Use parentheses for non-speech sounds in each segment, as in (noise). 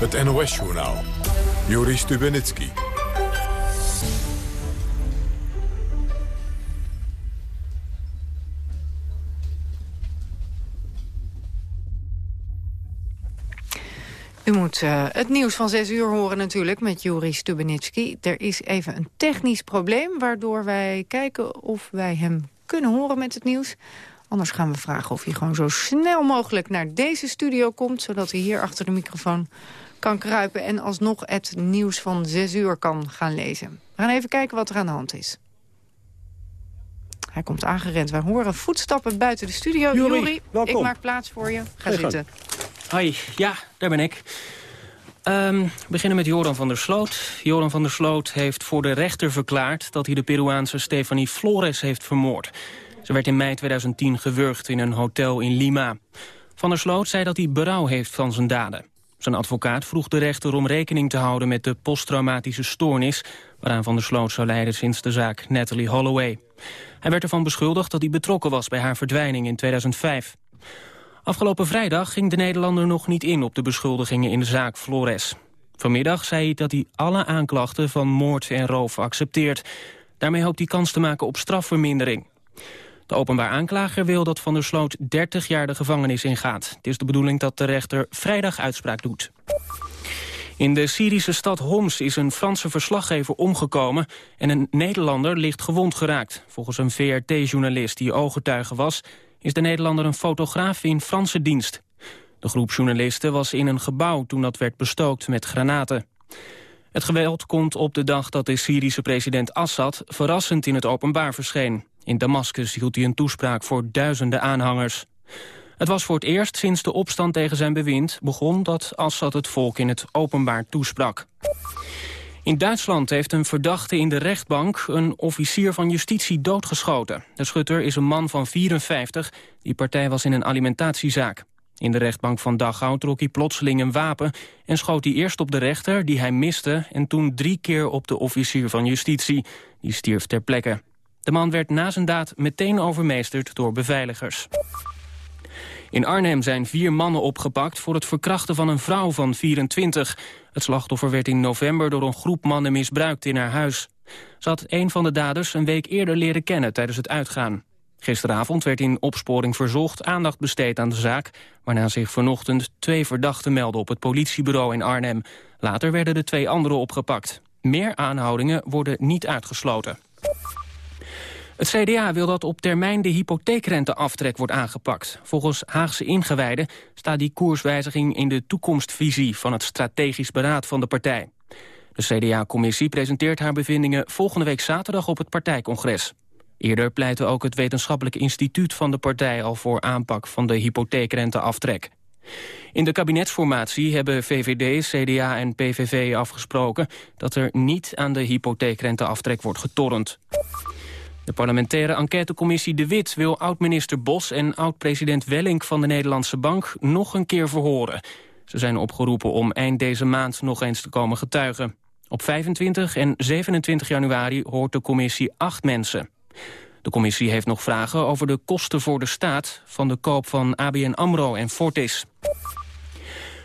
Het NOS-journaal. Joris Stubenitski. U moet uh, het nieuws van 6 uur horen natuurlijk met Juri Stubenitski. Er is even een technisch probleem waardoor wij kijken of wij hem kunnen horen met het nieuws. Anders gaan we vragen of hij gewoon zo snel mogelijk naar deze studio komt... zodat hij hier achter de microfoon kan kruipen... en alsnog het nieuws van 6 uur kan gaan lezen. We gaan even kijken wat er aan de hand is. Hij komt aangerend. Wij horen voetstappen buiten de studio. Juri, ik maak plaats voor je. Ga zitten. Hoi, ja, daar ben ik. Um, we beginnen met Joran van der Sloot. Joran van der Sloot heeft voor de rechter verklaard... dat hij de Peruaanse Stefanie Flores heeft vermoord. Ze werd in mei 2010 gewurgd in een hotel in Lima. Van der Sloot zei dat hij berouw heeft van zijn daden. Zijn advocaat vroeg de rechter om rekening te houden met de posttraumatische stoornis... waaraan Van der Sloot zou leiden sinds de zaak Natalie Holloway. Hij werd ervan beschuldigd dat hij betrokken was bij haar verdwijning in 2005. Afgelopen vrijdag ging de Nederlander nog niet in op de beschuldigingen in de zaak Flores. Vanmiddag zei hij dat hij alle aanklachten van moord en roof accepteert. Daarmee hoopt hij kans te maken op strafvermindering. De openbaar aanklager wil dat Van der Sloot 30 jaar de gevangenis ingaat. Het is de bedoeling dat de rechter vrijdag uitspraak doet. In de Syrische stad Homs is een Franse verslaggever omgekomen... en een Nederlander licht gewond geraakt. Volgens een VRT-journalist die ooggetuige was... is de Nederlander een fotograaf in Franse dienst. De groep journalisten was in een gebouw toen dat werd bestookt met granaten. Het geweld komt op de dag dat de Syrische president Assad... verrassend in het openbaar verscheen. In Damascus hield hij een toespraak voor duizenden aanhangers. Het was voor het eerst sinds de opstand tegen zijn bewind begon... dat Assad het volk in het openbaar toesprak. In Duitsland heeft een verdachte in de rechtbank een officier van justitie doodgeschoten. De schutter is een man van 54, die partij was in een alimentatiezaak. In de rechtbank van Dachau trok hij plotseling een wapen... en schoot hij eerst op de rechter, die hij miste... en toen drie keer op de officier van justitie. Die stierf ter plekke. De man werd na zijn daad meteen overmeesterd door beveiligers. In Arnhem zijn vier mannen opgepakt voor het verkrachten van een vrouw van 24. Het slachtoffer werd in november door een groep mannen misbruikt in haar huis. Ze had een van de daders een week eerder leren kennen tijdens het uitgaan. Gisteravond werd in opsporing verzocht aandacht besteed aan de zaak... waarna zich vanochtend twee verdachten melden op het politiebureau in Arnhem. Later werden de twee anderen opgepakt. Meer aanhoudingen worden niet uitgesloten. Het CDA wil dat op termijn de hypotheekrenteaftrek wordt aangepakt. Volgens Haagse ingewijden staat die koerswijziging in de toekomstvisie van het strategisch beraad van de partij. De CDA-commissie presenteert haar bevindingen volgende week zaterdag op het partijcongres. Eerder pleitte ook het wetenschappelijk instituut van de partij al voor aanpak van de hypotheekrenteaftrek. In de kabinetsformatie hebben VVD, CDA en PVV afgesproken dat er niet aan de hypotheekrenteaftrek wordt getorrend. De parlementaire enquêtecommissie De Wit wil oud-minister Bos en oud-president Wellink van de Nederlandse Bank nog een keer verhoren. Ze zijn opgeroepen om eind deze maand nog eens te komen getuigen. Op 25 en 27 januari hoort de commissie acht mensen. De commissie heeft nog vragen over de kosten voor de staat... van de koop van ABN AMRO en Fortis.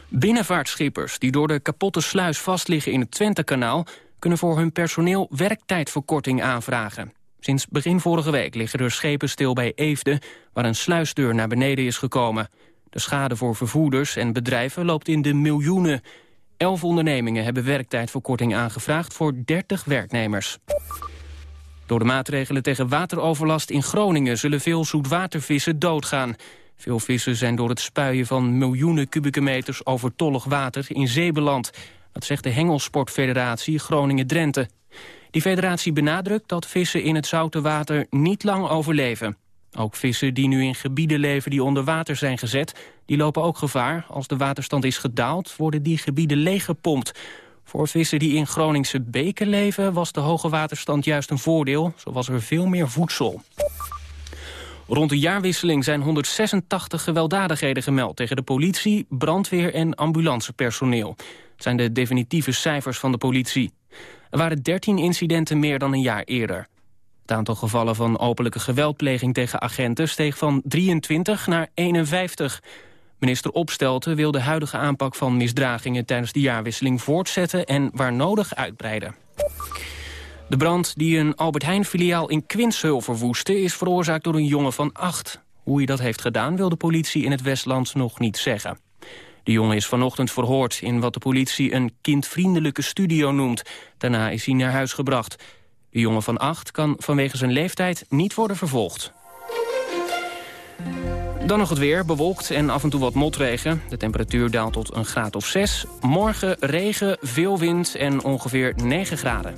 Binnenvaartschippers die door de kapotte sluis vastliggen in het Twentekanaal... kunnen voor hun personeel werktijdverkorting aanvragen. Sinds begin vorige week liggen er schepen stil bij Eefde... waar een sluisdeur naar beneden is gekomen. De schade voor vervoerders en bedrijven loopt in de miljoenen. Elf ondernemingen hebben werktijdverkorting aangevraagd voor 30 werknemers. Door de maatregelen tegen wateroverlast in Groningen... zullen veel zoetwatervissen doodgaan. Veel vissen zijn door het spuien van miljoenen kubieke meters... overtollig water in zee beland. Dat zegt de Hengelsportfederatie Groningen-Drenthe. Die federatie benadrukt dat vissen in het zoute water niet lang overleven. Ook vissen die nu in gebieden leven die onder water zijn gezet... die lopen ook gevaar. Als de waterstand is gedaald, worden die gebieden leeggepompt. Voor vissen die in Groningse beken leven... was de hoge waterstand juist een voordeel. Zo was er veel meer voedsel. Rond de jaarwisseling zijn 186 gewelddadigheden gemeld... tegen de politie, brandweer en ambulancepersoneel. Het zijn de definitieve cijfers van de politie. Er waren 13 incidenten meer dan een jaar eerder. Het aantal gevallen van openlijke geweldpleging tegen agenten steeg van 23 naar 51. Minister Opstelten wil de huidige aanpak van misdragingen tijdens de jaarwisseling voortzetten en waar nodig uitbreiden. De brand die een Albert Heijn-filiaal in Quinshul verwoestte... is veroorzaakt door een jongen van acht. Hoe hij dat heeft gedaan wil de politie in het Westland nog niet zeggen. De jongen is vanochtend verhoord in wat de politie een kindvriendelijke studio noemt. Daarna is hij naar huis gebracht. De jongen van acht kan vanwege zijn leeftijd niet worden vervolgd. Dan nog het weer, bewolkt en af en toe wat motregen. De temperatuur daalt tot een graad of 6. Morgen regen, veel wind en ongeveer 9 graden.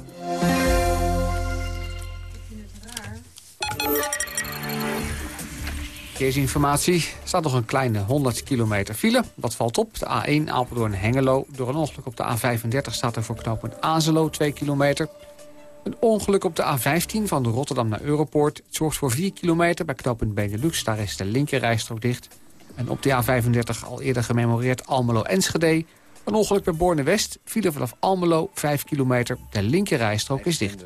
Verkeersinformatie. Er staat nog een kleine 100 kilometer file. Wat valt op? De A1 Apeldoorn-Hengelo. Door een ongeluk op de A35 staat er voor knooppunt Azelo 2 kilometer. Een ongeluk op de A15 van Rotterdam naar Europoort. Zorgt voor 4 kilometer bij knooppunt Benelux. Daar is de linkerrijstrook dicht. En op de A35 al eerder gememoreerd Almelo-Enschede. Een ongeluk bij Borne-West. File vanaf Almelo 5 kilometer. De linkerrijstrook is dicht.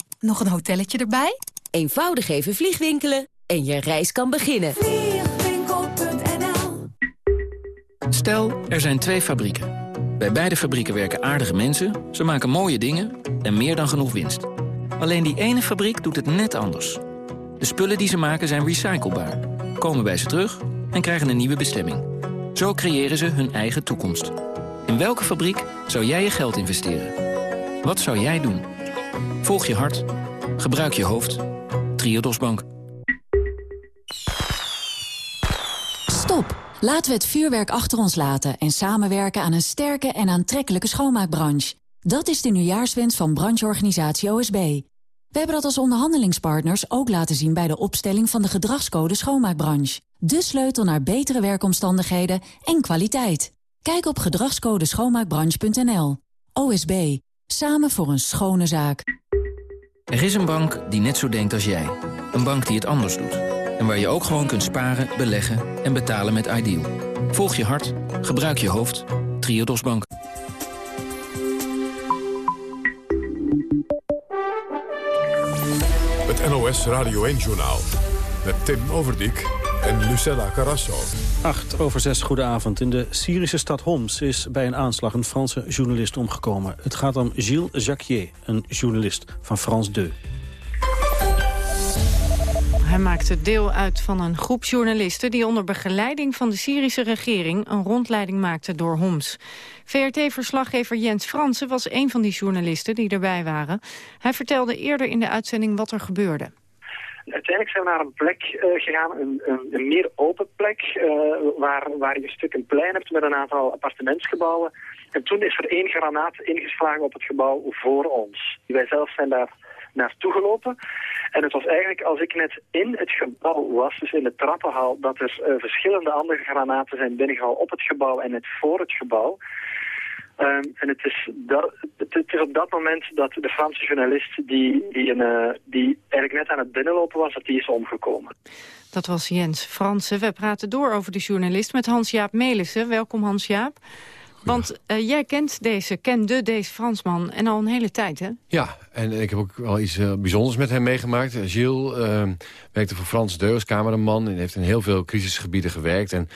Nog een hotelletje erbij? Eenvoudig even vliegwinkelen en je reis kan beginnen. Vliegwinkel.nl Stel, er zijn twee fabrieken. Bij beide fabrieken werken aardige mensen, ze maken mooie dingen en meer dan genoeg winst. Alleen die ene fabriek doet het net anders. De spullen die ze maken zijn recyclebaar, komen bij ze terug en krijgen een nieuwe bestemming. Zo creëren ze hun eigen toekomst. In welke fabriek zou jij je geld investeren? Wat zou jij doen? Volg je hart. Gebruik je hoofd. Triodos Bank. Stop. Laten we het vuurwerk achter ons laten en samenwerken aan een sterke en aantrekkelijke schoonmaakbranche. Dat is de nieuwjaarswens van brancheorganisatie OSB. We hebben dat als onderhandelingspartners ook laten zien bij de opstelling van de gedragscode schoonmaakbranche. De sleutel naar betere werkomstandigheden en kwaliteit. Kijk op gedragscodeschoonmaakbranche.nl. OSB. Samen voor een schone zaak. Er is een bank die net zo denkt als jij. Een bank die het anders doet. En waar je ook gewoon kunt sparen, beleggen en betalen met Ideal. Volg je hart, gebruik je hoofd. Triodos Bank. Het NOS Radio 1-journaal. Met Tim Overdijk en Lucella Carrasso. 8 over 6, goedenavond. In de Syrische stad Homs is bij een aanslag een Franse journalist omgekomen. Het gaat om Gilles Jacquier, een journalist van France 2. Hij maakte deel uit van een groep journalisten... die onder begeleiding van de Syrische regering... een rondleiding maakte door Homs. VRT-verslaggever Jens Fransen was een van die journalisten die erbij waren. Hij vertelde eerder in de uitzending wat er gebeurde. Uiteindelijk zijn we naar een plek uh, gegaan, een, een, een, meer open plek, uh, waar, waar je een stuk een plein hebt met een aantal appartementsgebouwen. En toen is er één granaat ingeslagen op het gebouw voor ons. Wij zelf zijn daar naartoe gelopen. En het was eigenlijk als ik net in het gebouw was, dus in de trappenhal, dat er uh, verschillende andere granaten zijn binnengehaald op het gebouw en net voor het gebouw. Um, en het is, dat, het is op dat moment dat de Franse journalist die, die, een, uh, die eigenlijk net aan het binnenlopen was, dat die is omgekomen. Dat was Jens Fransen. We praten door over de journalist met Hans-Jaap Melissen. Welkom Hans-Jaap. Want uh, jij kent deze, kende deze Fransman en al een hele tijd, hè? Ja, en ik heb ook wel iets uh, bijzonders met hem meegemaakt. Gilles uh, werkte voor Frans Deus, cameraman... en heeft in heel veel crisisgebieden gewerkt. En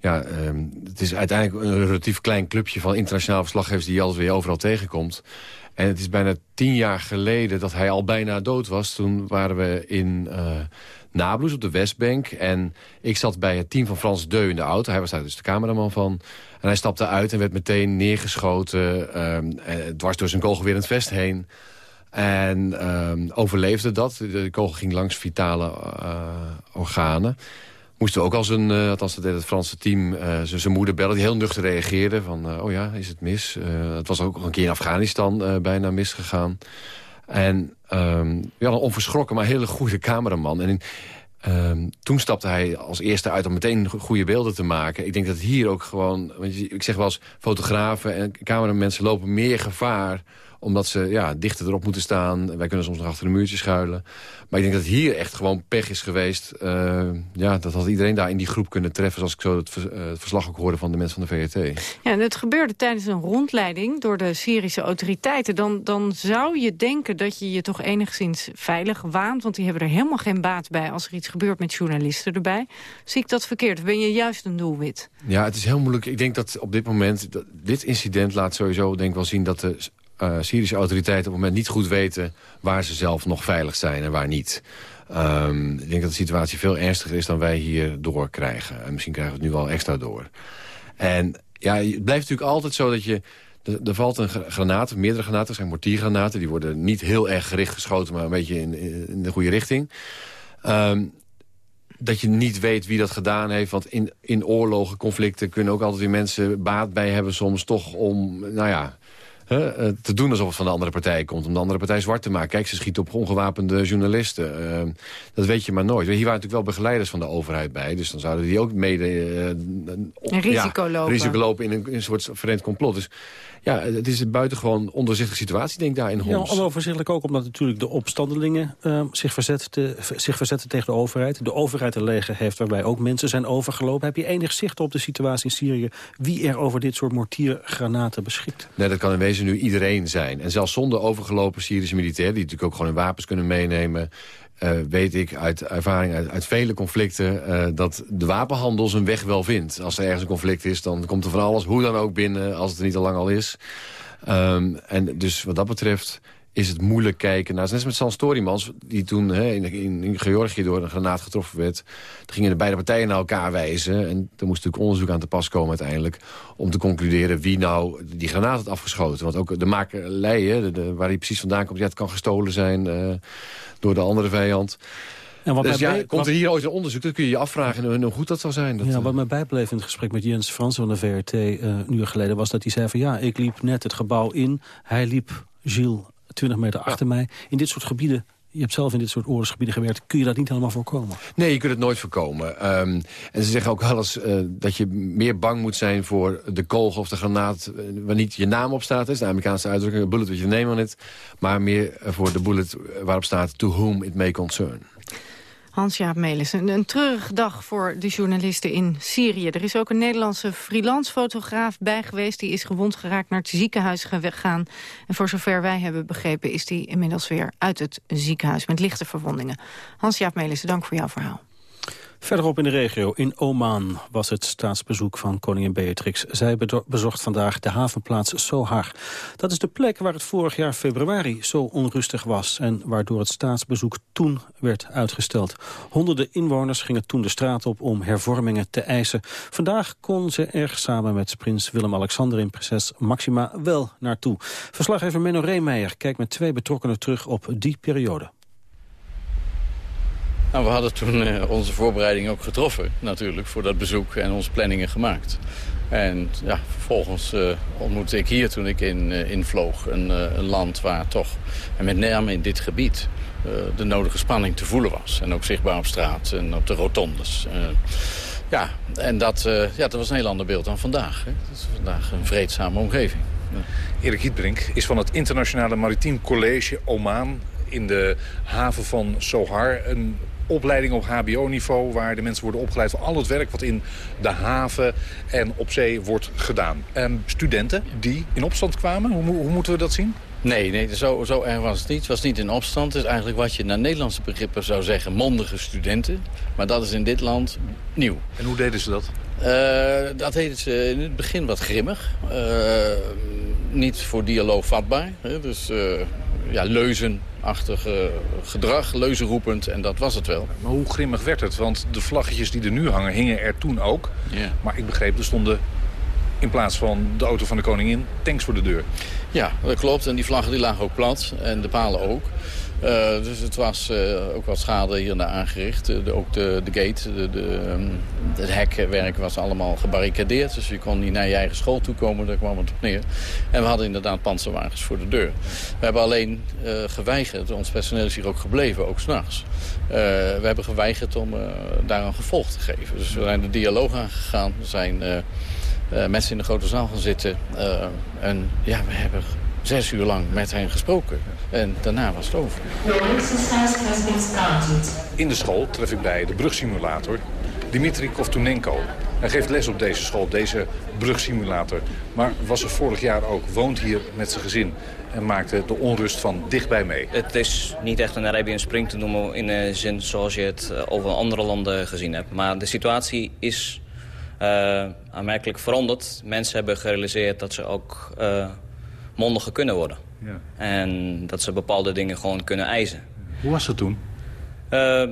ja, um, het is uiteindelijk een relatief klein clubje van internationaal verslaggevers... die je alles weer overal tegenkomt. En het is bijna tien jaar geleden dat hij al bijna dood was. Toen waren we in uh, Nablus op de Westbank. En ik zat bij het team van Frans Deu in de auto. Hij was daar dus de cameraman van. En hij stapte uit en werd meteen neergeschoten. Um, dwars door zijn kogelwerend in het vest heen. En um, overleefde dat. De kogel ging langs vitale uh, organen moesten ook als een, uh, althans dat deed het Franse team, uh, zijn moeder bellen... die heel nuchter reageerde van, uh, oh ja, is het mis? het was ook een keer in Afghanistan bijna misgegaan. En um, we hadden een onverschrokken, maar hele goede cameraman. En in, Ehm, toen stapte hij als eerste uit om meteen goede beelden te maken. Ik denk dat hier ook gewoon... Want ik zeg wel eens, fotografen en cameramensen lopen meer gevaar omdat ze ja, dichter erop moeten staan. Wij kunnen soms nog achter een muurtje schuilen. Maar ik denk dat hier echt gewoon pech is geweest. Uh, ja, dat had iedereen daar in die groep kunnen treffen... zoals ik zo het, uh, het verslag ook hoorde van de mensen van de VRT. Ja, en het gebeurde tijdens een rondleiding door de Syrische autoriteiten. Dan, dan zou je denken dat je je toch enigszins veilig waant... want die hebben er helemaal geen baat bij als er iets gebeurt met journalisten erbij. Zie ik dat verkeerd? Ben je juist een doelwit? Ja, het is heel moeilijk. Ik denk dat op dit moment... Dat, dit incident laat sowieso denk ik wel zien dat de uh, Syrische autoriteiten op het moment niet goed weten... waar ze zelf nog veilig zijn en waar niet. Um, ik denk dat de situatie veel ernstiger is dan wij hier doorkrijgen. En misschien krijgen we het nu wel extra door. En ja, het blijft natuurlijk altijd zo dat je... Er valt een granaat, meerdere granaten, zijn mortiergranaten. Die worden niet heel erg gericht geschoten, maar een beetje in, in de goede richting. Um, dat je niet weet wie dat gedaan heeft. Want in, in oorlogen, conflicten kunnen ook altijd weer mensen baat bij hebben soms toch om, nou ja, uh, te doen alsof het van de andere partij komt. Om de andere partij zwart te maken. Kijk, ze schieten op ongewapende journalisten. Uh, dat weet je maar nooit. Hier waren natuurlijk wel begeleiders van de overheid bij. Dus dan zouden die ook mede... een risico ja, lopen. Risico lopen in een, in een soort verenigd complot. Dus ja, het is een buitengewoon ondoorzichtige situatie, denk ik, daar in Homs. Ja, onoverzichtelijk ook omdat natuurlijk de opstandelingen uh, zich, verzetten, zich verzetten tegen de overheid. De overheid een leger heeft waarbij ook mensen zijn overgelopen. Heb je enig zicht op de situatie in Syrië? Wie er over dit soort mortiergranaten beschikt? Nee, dat kan in wezen nu iedereen zijn. En zelfs zonder overgelopen Syrische militairen... die natuurlijk ook gewoon hun wapens kunnen meenemen... Uh, weet ik uit ervaring uit, uit vele conflicten... Uh, dat de wapenhandel zijn weg wel vindt. Als er ergens een conflict is, dan komt er van alles, hoe dan ook binnen... als het er niet al lang al is. Um, en dus wat dat betreft is het moeilijk kijken. Nou, net als met San Storymans, die toen hè, in, in, Georgië door een granaat getroffen werd. Toen gingen de beide partijen naar elkaar wijzen. En er moest natuurlijk onderzoek aan te pas komen uiteindelijk... om te concluderen wie nou die granaat had afgeschoten. Want ook de makelij, de, de, waar hij precies vandaan komt... Ja, het kan gestolen zijn uh, door de andere vijand. En wat dus ja, komt er hier ooit een onderzoek, dan kun je je afvragen hoe goed dat zou zijn. Dat, ja, wat mij bijbleef in het gesprek met Jens Frans van de VRT uh, een uur geleden... was dat hij zei van ja, ik liep net het gebouw in. Hij liep, Gilles, 20 meter achter mij. In dit soort gebieden je hebt zelf in dit soort oorlogsgebieden gewerkt. Kun je dat niet helemaal voorkomen? Nee, je kunt het nooit voorkomen. Um, en ze zeggen ook wel eens uh, dat je meer bang moet zijn voor de kogel of de granaat... waar niet je naam op staat. Dat is de Amerikaanse uitdrukking, bullet with your name on it. Maar meer voor de bullet waarop staat to whom it may concern. Hans-Jaap Melis, een, treurige dag voor de journalisten in Syrië. Er is ook een Nederlandse freelance fotograaf bij geweest. Die is gewond geraakt naar het ziekenhuis gegaan. En voor zover wij hebben begrepen is die inmiddels weer uit het ziekenhuis met lichte verwondingen. Hans-Jaap Melis, dank voor jouw verhaal. Verderop in de regio, in Oman, was het staatsbezoek van koningin Beatrix. Zij bezocht vandaag de havenplaats Sohar. Dat is de plek waar het vorig jaar februari zo onrustig was... en waardoor het staatsbezoek toen werd uitgesteld. Honderden inwoners gingen toen de straat op om hervormingen te eisen. Vandaag kon ze er samen met prins Willem-Alexander en prinses Maxima wel naartoe. Verslaggever Menno Reemeijer kijkt met twee betrokkenen terug op die periode. Nou, we hadden toen uh, onze voorbereiding ook getroffen, natuurlijk, voor dat bezoek en onze planningen gemaakt. En ja, vervolgens uh, ontmoette ik hier toen ik in, uh, invloog een, een, land waar toch, en met name in dit gebied, de nodige spanning te voelen was. En ook zichtbaar op straat en op de rotondes. ja, en dat, ja, dat was een heel ander beeld dan vandaag. Hè. Het is vandaag een vreedzame omgeving. Ja. Erik Hietbrink is van het Internationale Maritiem College Oman in de haven van Sohar. Een opleiding op hbo-niveau... waar de mensen worden opgeleid voor al het werk wat in de haven en op zee wordt gedaan. Studenten die in opstand kwamen, hoe, hoe moeten we dat zien? Nee, nee zo, zo erg was het niet. Het was niet in opstand. Het is eigenlijk wat je naar Nederlandse begrippen zou zeggen mondige studenten. Maar dat is in dit land nieuw. En hoe deden ze dat? Uh, dat deden ze in het begin wat grimmig. Uh, niet voor dialoog vatbaar. Hè? Dus uh, ja, leuzenachtig gedrag, leuzenroepend. En dat was het wel. Maar hoe grimmig werd het? Want de vlaggetjes die er nu hangen, hingen er toen ook. Ja. Maar ik begreep, er stonden in plaats van de auto van de koningin tanks voor de deur. Ja, dat klopt. En die vlaggen die lagen ook plat. En de palen ook. Uh, dus het was uh, ook wat schade hier en daar aangericht. De, ook de, de gate, de, de, um, het hekwerk was allemaal gebarricadeerd. Dus je kon niet naar je eigen school toe komen, daar kwam het op neer. En we hadden inderdaad panzerwagens voor de deur. We hebben alleen geweigerd, ons personeel is hier ook gebleven, ook s'nachts. we hebben geweigerd om daar een gevolg te geven. Dus we zijn de dialoog aangegaan. We zijn mensen in de grote zaal gaan zitten. en ja, we hebben zes uur lang met hen gesproken. En daarna was het over. In de school tref ik bij de brugsimulator Dimitri Kovtunenko. Hij geeft les op deze school, op deze brugsimulator. Maar was er vorig jaar ook, woont hier met zijn gezin... en maakte de onrust van dichtbij mee. Het is niet echt een Arabian Spring te noemen in de zin zoals je het eh, over andere landen gezien hebt. Maar de situatie is uh, aanmerkelijk veranderd. Mensen hebben gerealiseerd dat ze ook... Uh, mondiger kunnen worden. Ja. En dat ze bepaalde dingen gewoon kunnen eisen. Hoe was dat toen? Uh,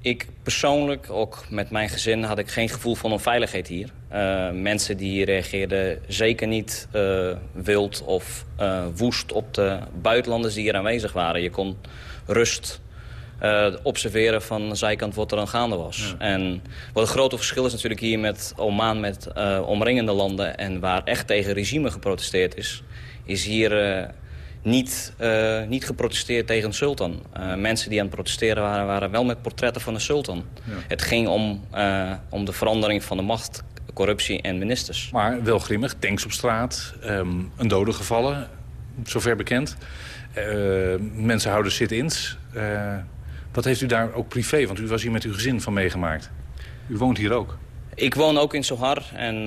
ik persoonlijk, ook met mijn gezin, had ik geen gevoel van onveiligheid hier. Uh, mensen die hier reageerden zeker niet uh, wild of woest op de buitenlanders die hier aanwezig waren. Je kon rust observeren van de zijkant wat er aan gaande was. Ja. En wat een grote verschil is natuurlijk hier met Oman, met omringende landen... en waar echt tegen regime geprotesteerd is is hier uh, niet, uh, niet geprotesteerd tegen de sultan. Uh, mensen die aan het protesteren waren, waren wel met portretten van de sultan. Ja. Het ging om, om de verandering van de macht, corruptie en ministers. Maar wel grimmig, tanks op straat, um, een dode gevallen, zover bekend. mensen houden sit-ins. wat heeft u daar ook privé, want u was hier met uw gezin van meegemaakt. U woont hier ook. Ik woon ook in Sohar en uh,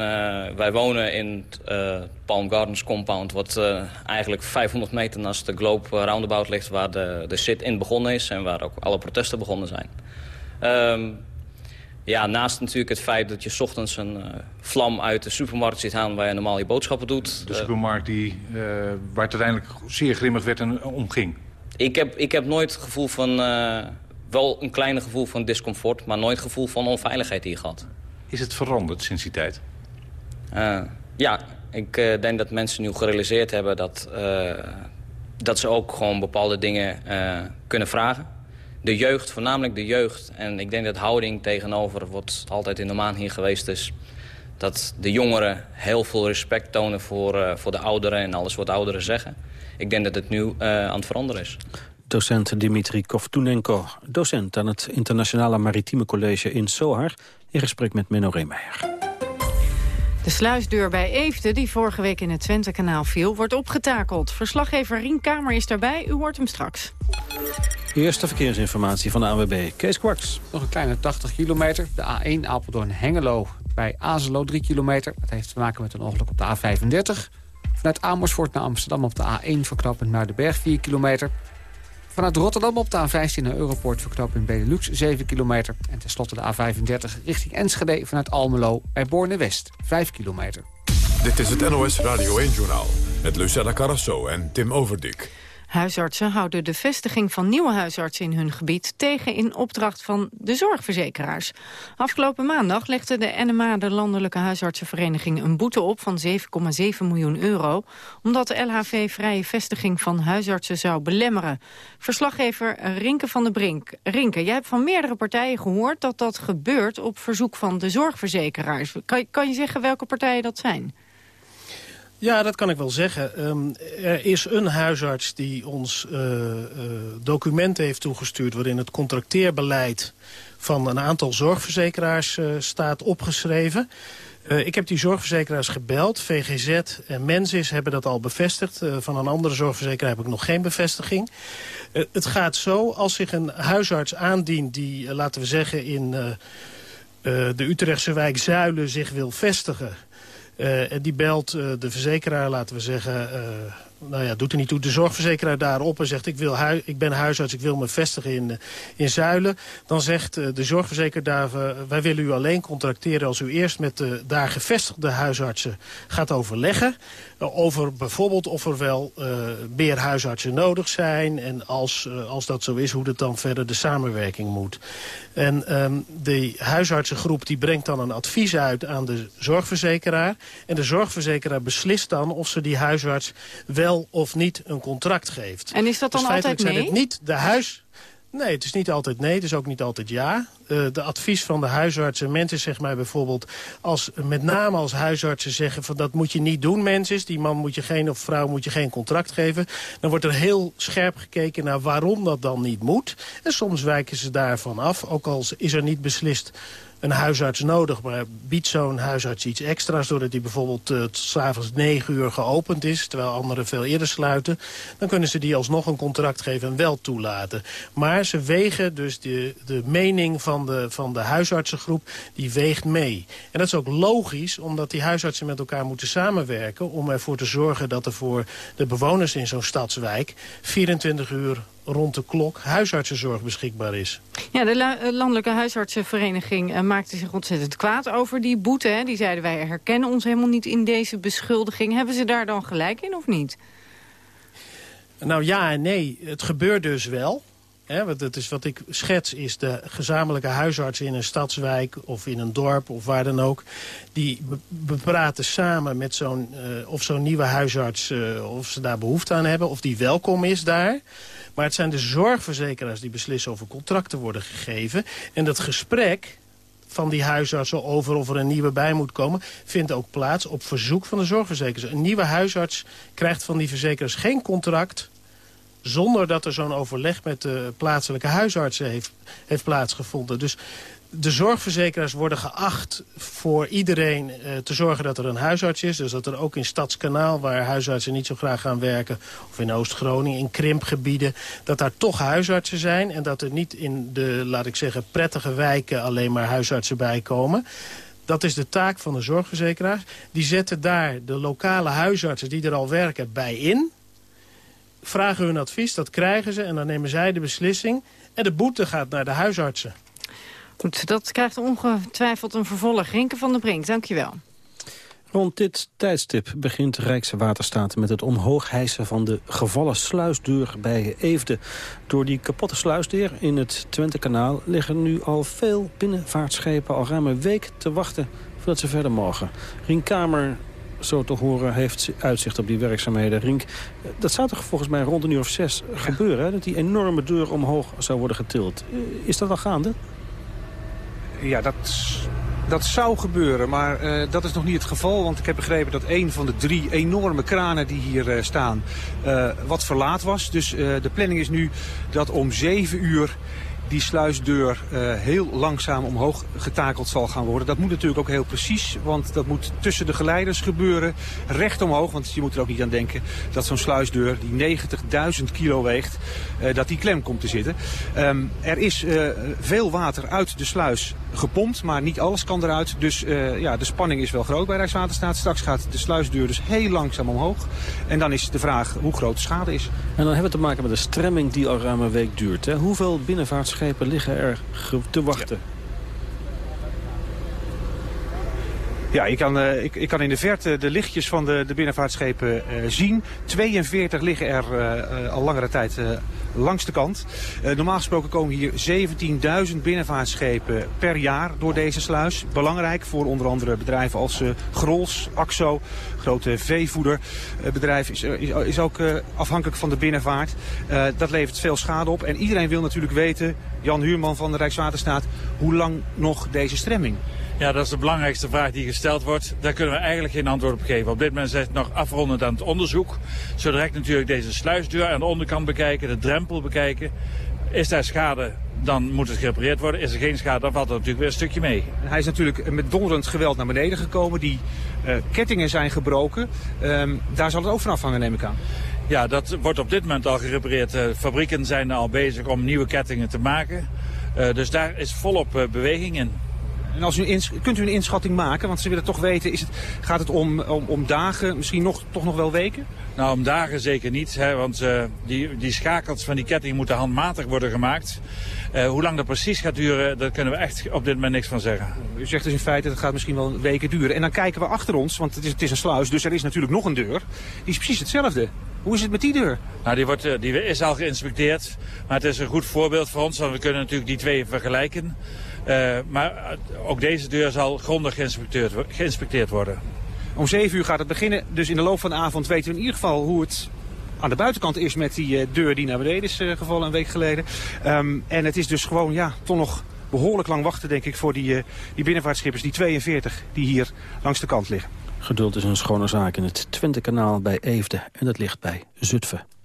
wij wonen in het uh, Palm Gardens compound... wat uh, eigenlijk 500 meter naast de Globe Roundabout ligt... waar de, de sit-in begonnen is en waar ook alle protesten begonnen zijn. Um, ja, naast natuurlijk het feit dat je s ochtends een vlam uit de supermarkt ziet halen... waar je normaal je boodschappen doet. De supermarkt die, waar het uiteindelijk zeer grimmig werd en omging. Ik heb, ik heb nooit het gevoel van... wel een kleine gevoel van discomfort... maar nooit het gevoel van onveiligheid hier gehad. Is het veranderd sinds die tijd? Uh, ja, ik uh, denk dat mensen nu gerealiseerd hebben dat, uh, dat ze ook gewoon bepaalde dingen kunnen vragen. De jeugd, voornamelijk de jeugd. En ik denk dat houding tegenover wat altijd in de maan hier geweest is... dat de jongeren heel veel respect tonen voor, voor de ouderen en alles wat ouderen zeggen. Ik denk dat het nu aan het veranderen is. Docent Dimitri Kovtunenko, docent aan het Internationale Maritieme College in Sohar... in gesprek met Menno Reemeijer. De sluisdeur bij Eefde, die vorige week in het Twentekanaal viel, wordt opgetakeld. Verslaggever Rien Kamer is daarbij, u hoort hem straks. Eerste verkeersinformatie van de ANWB, Kees Kwaks. Nog een kleine 80 kilometer. De A1 Apeldoorn-Hengelo bij Azelo 3 kilometer. Dat heeft te maken met een ongeluk op de A35. Vanuit Amersfoort naar Amsterdam op de A1 verknappend naar de berg 4 kilometer. Vanuit Rotterdam op de A15 naar Europort in Benelux 7 kilometer. En tenslotte de A35 richting Enschede vanuit Almelo bij Borne-West 5 kilometer. Dit is het NOS Radio 1-journaal met Lucella Carrasso en Tim Overdik. Huisartsen houden de vestiging van nieuwe huisartsen in hun gebied tegen in opdracht van de zorgverzekeraars. Afgelopen maandag legde de NMA, de Landelijke Huisartsenvereniging, een boete op van 7,7 miljoen euro, omdat de LHV vrije vestiging van huisartsen zou belemmeren. Verslaggever Rinke van der Brink. Rinke, jij hebt van meerdere partijen gehoord dat dat gebeurt op verzoek van de zorgverzekeraars. Kan, kan je zeggen welke partijen dat zijn? Ja, dat kan ik wel zeggen. Um, er is een huisarts die ons uh, uh, documenten heeft toegestuurd... waarin het contracteerbeleid van een aantal zorgverzekeraars uh, staat opgeschreven. ik heb die zorgverzekeraars gebeld. VGZ en Mensis hebben dat al bevestigd. van een andere zorgverzekeraar heb ik nog geen bevestiging. het gaat zo, als zich een huisarts aandient die, laten we zeggen... in de Utrechtse wijk Zuilen zich wil vestigen... Uh, en die belt uh, de verzekeraar, laten we zeggen, uh, nou ja, doet er niet toe, de zorgverzekeraar daarop en zegt... ik, wil ik ben huisarts, ik wil me vestigen in, in Zuilen. Dan zegt de zorgverzekeraar daar, wij willen u alleen contracteren... als u eerst met de daar gevestigde huisartsen gaat overleggen... over bijvoorbeeld of er wel meer huisartsen nodig zijn... en als, als dat zo is, hoe het dan verder de samenwerking moet. En um, de huisartsengroep die brengt dan een advies uit aan de zorgverzekeraar. En de zorgverzekeraar beslist dan of ze die huisarts wel of niet een contract geeft. En is dat dan dus altijd zijn het niet de huis... Nee, het is niet altijd nee, het is ook niet altijd ja. Uh, de advies van de huisartsen, mensen zeg maar bijvoorbeeld... Als, met name als huisartsen zeggen van dat moet je niet doen mensen... die man moet je geen of vrouw moet je geen contract geven... dan wordt er heel scherp gekeken naar waarom dat dan niet moet. En soms wijken ze daarvan af, ook al is er niet beslist een huisarts nodig. Maar biedt zo'n huisarts iets extra's... doordat hij bijvoorbeeld uh, s'avonds 9 uur geopend is... terwijl anderen veel eerder sluiten... dan kunnen ze die alsnog een contract geven en wel toelaten. Maar ze wegen dus de, de mening van de, van de huisartsengroep... die weegt mee. En dat is ook logisch, omdat die huisartsen met elkaar moeten samenwerken... om ervoor te zorgen dat er voor de bewoners in zo'n stadswijk... 24 uur rond de klok huisartsenzorg beschikbaar is. Ja, de eh, Landelijke Huisartsenvereniging uh, maakte zich ontzettend kwaad over die boete. Hè. Die zeiden wij herkennen ons helemaal niet in deze beschuldiging. Hebben ze daar dan gelijk in of niet? Nou ja en nee. Het gebeurt dus wel. Hè, want het is wat ik schets is de gezamenlijke huisarts in een stadswijk of in een dorp of waar dan ook. Die bepraten samen met zo'n uh, of zo'n nieuwe huisarts uh, of ze daar behoefte aan hebben of die welkom is daar. Maar het zijn de zorgverzekeraars die beslissen of er contracten worden gegeven. En dat gesprek van die huisartsen over of er een nieuwe bij moet komen... vindt ook plaats op verzoek van de zorgverzekeraars. Een nieuwe huisarts krijgt van die verzekeraars geen contract zonder dat er zo'n overleg met de plaatselijke huisartsen heeft, heeft plaatsgevonden. Dus de zorgverzekeraars worden geacht voor iedereen eh, te zorgen dat er een huisarts is. Dus dat er ook in Stadskanaal, waar huisartsen niet zo graag gaan werken... of in Oost-Groningen, in krimpgebieden, dat daar toch huisartsen zijn... en dat er niet in de, laat ik zeggen, prettige wijken alleen maar huisartsen bij komen... Dat is de taak van de zorgverzekeraars. Die zetten daar de lokale huisartsen die er al werken bij in. Vragen hun advies, dat krijgen ze en dan nemen zij de beslissing. En de boete gaat naar de huisartsen. Goed, dat krijgt ongetwijfeld een vervolg. Rinke van der Brink, dankjewel. Rond dit tijdstip begint Rijkswaterstaat met het omhoog hijsen van de gevallen sluisdeur bij Eefde. Door die kapotte sluisdeur in het Twentekanaal liggen nu al veel binnenvaartschepen al ruim een week te wachten voordat ze verder mogen. Rienkamer zo te horen, heeft uitzicht op die werkzaamheden. Rink, dat zou toch volgens mij rond een uur of zes gebeuren, hè? dat die enorme deur omhoog zou worden getild. Is dat al gaande? Ja, dat, dat zou gebeuren, maar uh, dat is nog niet het geval. Want ik heb begrepen dat een van de drie enorme kranen die hier uh, staan uh, wat verlaat was. Dus de planning is nu dat om zeven uur die sluisdeur uh, heel langzaam omhoog getakeld zal gaan worden. Dat moet natuurlijk ook heel precies, want dat moet tussen de geleiders gebeuren. Recht omhoog, want je moet er ook niet aan denken dat zo'n sluisdeur die 90.000 kilo weegt, uh, dat die klem komt te zitten. Um, er is uh, veel water uit de sluis gepompt, maar niet alles kan eruit. Dus ja, de spanning is wel groot bij Rijkswaterstaat. Straks gaat de sluisdeur dus heel langzaam omhoog. En dan is de vraag hoe groot de schade is. En dan hebben we te maken met een stremming die al ruim een week duurt. Hè? Hoeveel binnenvaartschepen liggen er te wachten? Ja. Ik kan, uh, ik, ik kan in de verte de lichtjes van de, de binnenvaartschepen uh, zien. 42 liggen er uh, al langere tijd langs de kant. normaal gesproken komen hier 17.000 binnenvaartschepen per jaar door deze sluis. Belangrijk voor onder andere bedrijven als Grols, Axo, grote veevoederbedrijf is, is, is ook afhankelijk van de binnenvaart. dat levert veel schade op. En iedereen wil natuurlijk weten, Jan Huurman van de Rijkswaterstaat, hoe lang nog deze stremming? Ja, dat is de belangrijkste vraag die gesteld wordt. Daar kunnen we eigenlijk geen antwoord op geven. Op dit moment is het nog afrondend aan het onderzoek. Zo direct natuurlijk deze sluisdeur aan de onderkant bekijken, de drempel bekijken. Is daar schade, dan moet het gerepareerd worden. Is er geen schade, dan valt er natuurlijk weer een stukje mee. Hij is natuurlijk met donderend geweld naar beneden gekomen. Die uh, kettingen zijn gebroken. Um, daar zal het ook van afhangen, neem ik aan. Ja, dat wordt op dit moment al gerepareerd. Uh, fabrieken zijn al bezig om nieuwe kettingen te maken. Uh, dus daar is volop beweging in. En als u kunt u een inschatting maken? Want ze willen toch weten, is het, gaat het om, om, om dagen, misschien nog, toch nog wel weken? Nou, om dagen zeker niet. Hè, want uh, die, die schakels van die ketting moeten handmatig worden gemaakt. Uh, hoe lang dat precies gaat duren, daar kunnen we echt op dit moment niks van zeggen. U zegt dus in feite, dat gaat misschien wel weken duren. En dan kijken we achter ons, want het is, het is een sluis, dus er is natuurlijk nog een deur. Die is precies hetzelfde. Hoe is het met die deur? Nou, die, wordt, die is al geïnspecteerd. Maar het is een goed voorbeeld voor ons, want we kunnen natuurlijk die twee vergelijken. Uh, maar ook deze deur zal grondig geïnspecteerd, geïnspecteerd worden. Om 7 uur gaat het beginnen. Dus in de loop van de avond weten we in ieder geval hoe het aan de buitenkant is met die eh, deur die naar beneden is eh, gevallen een week geleden. Ehm, en het is dus gewoon ja, toch nog behoorlijk lang wachten denk ik voor die, eh, die binnenvaartschippers, die 42 die hier langs de kant liggen. Geduld is een schone zaak in het Twente-kanaal bij Eefde en dat ligt bij Zutphen.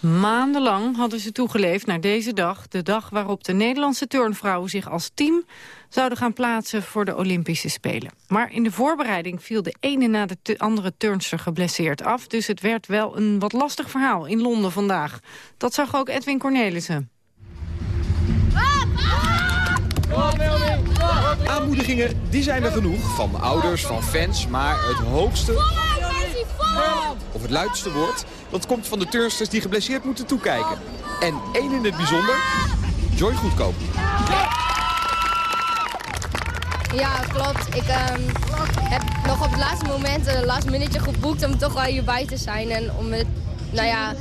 Maandenlang hadden ze toegeleefd naar deze dag. De dag waarop de Nederlandse turnvrouwen zich als team zouden gaan plaatsen voor de Olympische Spelen. Maar in de voorbereiding viel de ene na de andere turnster geblesseerd af. Dus het werd wel een wat lastig verhaal in Londen vandaag. Dat zag ook Edwin Cornelissen. Aanmoedigingen, die zijn er genoeg. Van ouders, van fans, maar het hoogste of het luidste woord... dat komt van de turnsters die geblesseerd moeten toekijken. En één in het bijzonder, Joy Goedkoop. Ja, klopt. Ik um, heb nog op het laatste moment een last minute geboekt om toch wel hierbij te zijn. En om het, nou ja,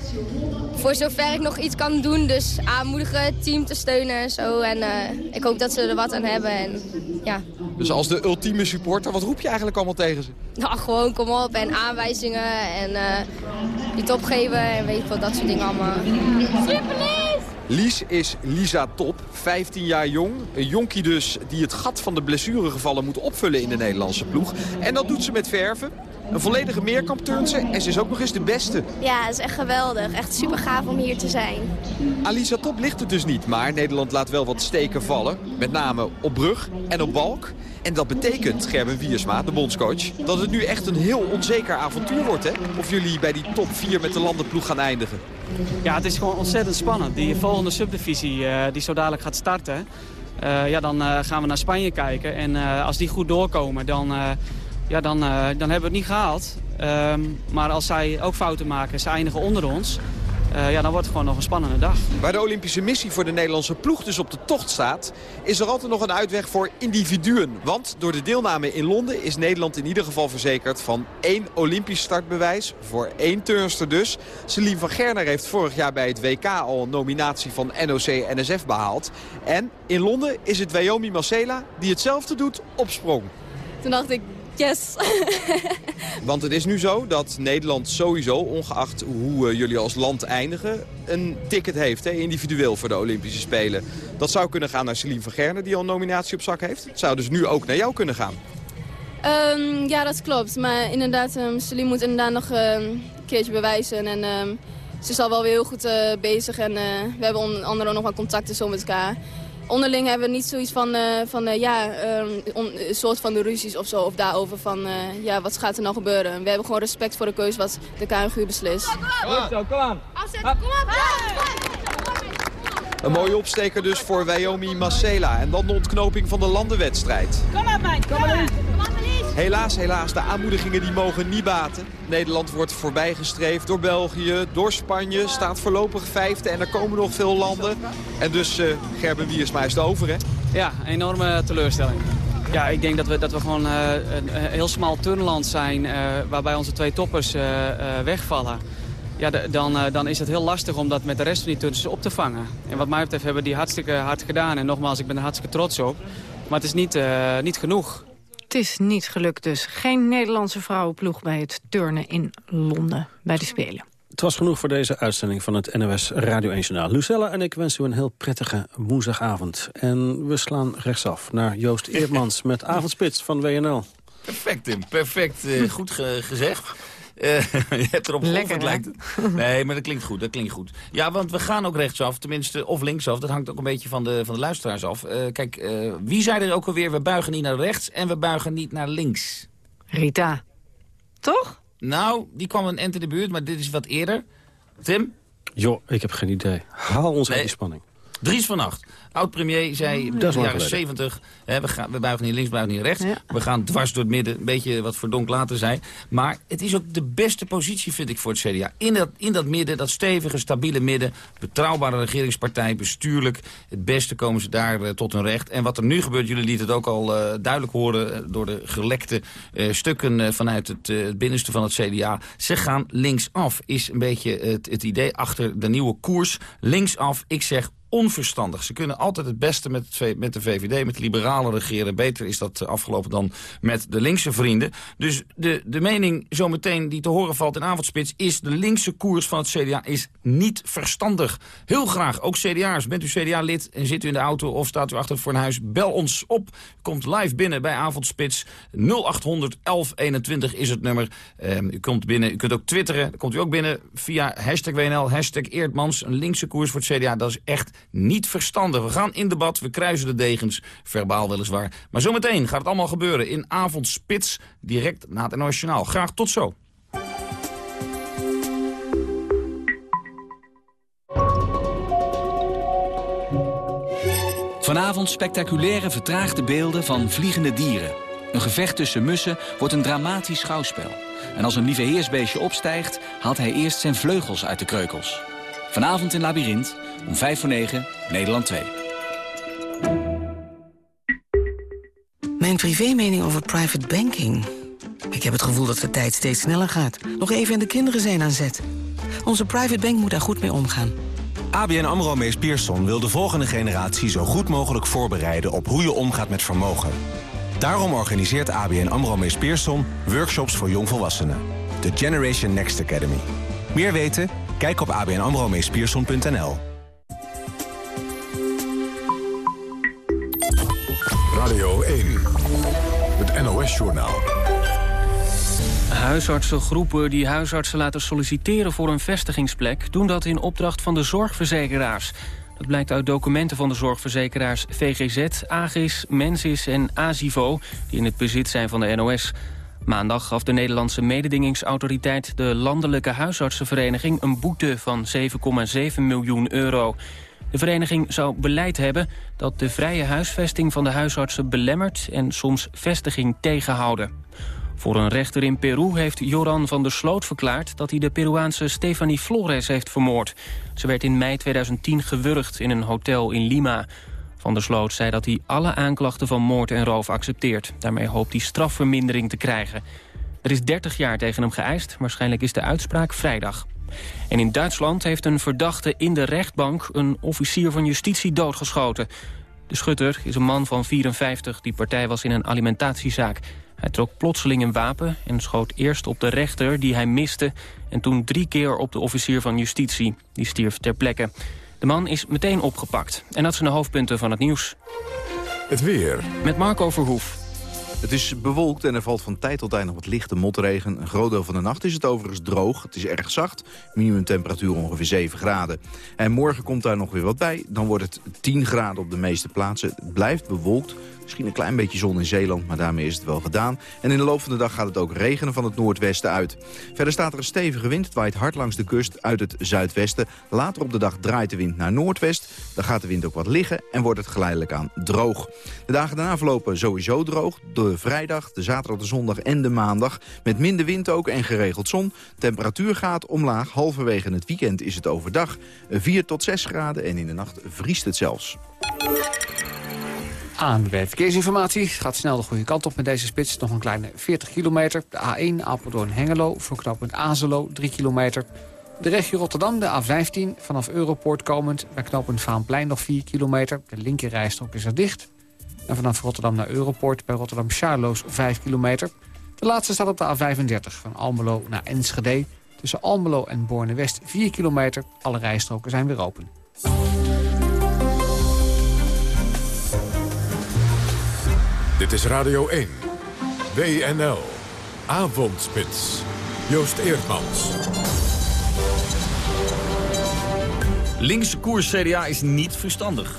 voor zover ik nog iets kan doen. Dus aanmoedigen, het team te steunen en zo. En uh, ik hoop dat ze er wat aan hebben. En, ja. Dus als de ultieme supporter, wat roep je eigenlijk allemaal tegen ze? Nou, gewoon kom op en aanwijzingen en uh, iets opgeven en weet ik wat, dat soort dingen allemaal. Super Lies is Lisa Top, 15 jaar jong. Een jonkie dus die het gat van de blessuregevallen moet opvullen in de Nederlandse ploeg. En dat doet ze met verven. Een volledige meerkamp en ze is ook nog eens de beste. Ja, het is echt geweldig. Echt super gaaf om hier te zijn. Alisa Top ligt het dus niet, maar Nederland laat wel wat steken vallen. Met name op brug en op balk. En dat betekent, Gerben Wiersma, de bondscoach, dat het nu echt een heel onzeker avontuur wordt. Hè? Of jullie bij die top 4 met de landenploeg gaan eindigen. Ja, het is gewoon ontzettend spannend. Die volgende subdivisie uh, die zo dadelijk gaat starten. Uh, ja, dan uh, gaan we naar Spanje kijken. En als die goed doorkomen, dan, ja, dan, dan hebben we het niet gehaald. Um, maar als zij ook fouten maken, ze eindigen onder ons... Uh, ja, dan wordt het gewoon nog een spannende dag. Waar de Olympische missie voor de Nederlandse ploeg dus op de tocht staat... is er altijd nog een uitweg voor individuen. Want door de deelname in Londen is Nederland in ieder geval verzekerd... van één Olympisch startbewijs, voor één turnster dus. Celine van Gerner heeft vorig jaar bij het WK al een nominatie van NOC-NSF behaald. En in Londen is het Wyoming Marcela die hetzelfde doet op sprong. Toen dacht ik, Yes. (laughs) Want het is nu zo dat Nederland sowieso, ongeacht hoe uh, jullie als land eindigen... een ticket heeft, hè, individueel voor de Olympische Spelen. Dat zou kunnen gaan naar Celine van Gerne, die al een nominatie op zak heeft. Het zou dus nu ook naar jou kunnen gaan. Um, ja, dat klopt. Maar inderdaad, um, Celine moet inderdaad nog um, een keertje bewijzen. En ze is al wel weer heel goed uh, bezig. En uh, we hebben onder andere nog wel contacten zo met elkaar. Onderling hebben we niet zoiets van, uh, van uh, ja, um, een soort van de ruzies of zo. Of daarover van, uh, ja, wat gaat er nou gebeuren. We hebben gewoon respect voor de keuze wat de KNGU beslist. Kom aan, kom aan. Afzetten, kom op. Een mooie opsteker dus voor Wyoming Marcela. En dan de ontknoping van de landenwedstrijd. Kom op, man. Kom op. Helaas, helaas, de aanmoedigingen die mogen niet baten. Nederland wordt voorbijgestreefd door België, door Spanje. Staat voorlopig vijfde en er komen nog veel landen. En dus uh, Gerben Wiersma is het over, hè? Ja, enorme teleurstelling. Ja, ik denk dat we, dat we gewoon uh, een, heel smal turnland zijn... Uh, waarbij onze twee toppers wegvallen. Ja, dan, dan is het heel lastig om dat met de rest van die turners op te vangen. En wat mij betreft hebben die hartstikke hard gedaan. En nogmaals, ik ben er hartstikke trots op. Maar het is niet, niet genoeg. Het is niet gelukt dus. Geen Nederlandse vrouwenploeg bij het turnen in Londen bij de Spelen. Het was genoeg voor deze uitzending van het NOS Radio 1 Journaal. Lucella en ik wensen u een heel prettige woensdagavond. En we slaan rechtsaf naar Joost Eermans met Avondspits van WNL. Perfect, Tim. Perfect. Uh, goed ge gezegd. Uh, (laughs) je hebt erop geoefend, lijkt het. Nee, maar dat klinkt goed, dat klinkt goed. Ja, want we gaan ook rechtsaf, tenminste, of linksaf. Dat hangt ook een beetje van de, van de luisteraars af. Uh, kijk, uh, wie zei er ook alweer, we buigen niet naar rechts en we buigen niet naar links? Rita. Toch? Nou, die kwam een ent in de buurt, maar dit is wat eerder. Tim? Jo, ik heb geen idee. Haal ons nee. uit die spanning. Dries van Acht, oud-premier, zei in de jaren 70... Hè, we, gaan, we buigen niet links, buigen niet rechts. Ja. We gaan dwars door het midden, een beetje wat Verdonk later zei. Maar het is ook de beste positie, vind ik, voor het CDA. In dat, in dat midden, dat stevige, stabiele midden... betrouwbare regeringspartij, bestuurlijk... het beste komen ze daar uh, tot hun recht. En wat er nu gebeurt, jullie lieten het ook al uh, duidelijk horen... Uh, door de gelekte stukken vanuit het, het, binnenste van het CDA. Ze gaan linksaf, is een beetje het, het idee achter de nieuwe koers. Linksaf, ik zeg onverstandig. Ze kunnen altijd het beste met, met de VVD, met liberalen regeren. Beter is dat afgelopen dan met de linkse vrienden. Dus de, de mening zometeen die te horen valt in avondspits... is de linkse koers van het CDA is niet verstandig. Heel graag, ook CDA'ers. Bent u CDA-lid en zit u in de auto of staat u achter voor een huis? Bel ons op. Komt live binnen bij avondspits. 0800 1121 is het nummer. Um, u komt binnen, u kunt ook twitteren. Komt u ook binnen via hashtag WNL, hashtag Eerdmans. Een linkse koers voor het CDA, dat is echt niet verstandig. We gaan in debat, we kruisen de degens, verbaal weliswaar. Maar zometeen gaat het allemaal gebeuren in avondspits, direct na het Nationaal. Graag tot zo. Vanavond spectaculaire vertraagde beelden van vliegende dieren. Een gevecht tussen mussen wordt een dramatisch schouwspel. En als een lieve heersbeestje opstijgt, haalt hij eerst zijn vleugels uit de kreukels. Vanavond in Labyrinth, om 5 voor 9, Nederland 2. Mijn privémening over private banking. Ik heb het gevoel dat de tijd steeds sneller gaat. Nog even en de kinderen zijn aan zet. Onze private bank moet daar goed mee omgaan. ABN AMRO Mees Pierson wil de volgende generatie zo goed mogelijk voorbereiden op hoe je omgaat met vermogen. Daarom organiseert ABN AMRO Mees Pierson workshops voor jongvolwassenen. De Generation Next Academy. Meer weten? Kijk op abnamromeespierson.nl. Radio 1, het NOS-journaal. Huisartsengroepen die huisartsen laten solliciteren voor een vestigingsplek... doen dat in opdracht van de zorgverzekeraars. Dat blijkt uit documenten van de zorgverzekeraars VGZ, Agis, Mensis en Asivo... die in het bezit zijn van de NOS. Maandag gaf de Nederlandse mededingingsautoriteit... de Landelijke Huisartsenvereniging een boete van 7,7 miljoen euro. De vereniging zou beleid hebben dat de vrije huisvesting van de huisartsen belemmert... en soms vestiging tegenhouden. Voor een rechter in Peru heeft Joran van der Sloot verklaard... dat hij de Peruaanse Stefanie Flores heeft vermoord. Ze werd in mei 2010 gewurgd in een hotel in Lima. Van der Sloot zei dat hij alle aanklachten van moord en roof accepteert. Daarmee hoopt hij strafvermindering te krijgen. Er is 30 jaar tegen hem geëist. Waarschijnlijk is de uitspraak vrijdag. En in Duitsland heeft een verdachte in de rechtbank... een officier van justitie doodgeschoten. De schutter is een man van 54 die partij was in een alimentatiezaak. Hij trok plotseling een wapen en schoot eerst op de rechter die hij miste... en toen drie keer op de officier van justitie. Die stierf ter plekke. De man is meteen opgepakt. En dat zijn de hoofdpunten van het nieuws. Het weer. Met Marco Verhoef. Het is bewolkt en er valt van tijd tot tijd nog wat lichte motregen. Een groot deel van de nacht is het overigens droog. Het is erg zacht. Minimumtemperatuur ongeveer 7 graden. En morgen komt daar nog weer wat bij. Dan wordt het 10 graden op de meeste plaatsen. Het blijft bewolkt. Misschien een klein beetje zon in Zeeland, maar daarmee is het wel gedaan. En in de loop van de dag gaat het ook regenen van het noordwesten uit. Verder staat er een stevige wind. Het waait hard langs de kust uit het zuidwesten. Later op de dag draait de wind naar noordwest. Dan gaat de wind ook wat liggen en wordt het geleidelijk aan droog. De dagen daarna verlopen sowieso droog. De vrijdag, de zaterdag, de zondag en de maandag. Met minder wind ook en geregeld zon. Temperatuur gaat omlaag. Halverwege het weekend is het overdag 4 tot 6 graden en in de nacht vriest het zelfs. ANWB Verkeersinformatie. gaat snel de goede kant op met deze spits. Nog een kleine 40 kilometer. De A1 Apeldoorn-Hengelo voor knooppunt Azelo 3 kilometer. De regio Rotterdam, de A15, vanaf Europoort komend... bij knooppunt Vaanplein nog 4 kilometer. De linkerrijstrook is er dicht. En vanaf Rotterdam naar Europoort bij Rotterdam-Charloes 5 kilometer. De laatste staat op de A35 van Almelo naar Enschede. Tussen Almelo en Borne-West 4 kilometer. Alle rijstroken zijn weer open. Dit is Radio 1. WNL. Avondspits. Joost Eerdmans. Linkse koers CDA is niet verstandig.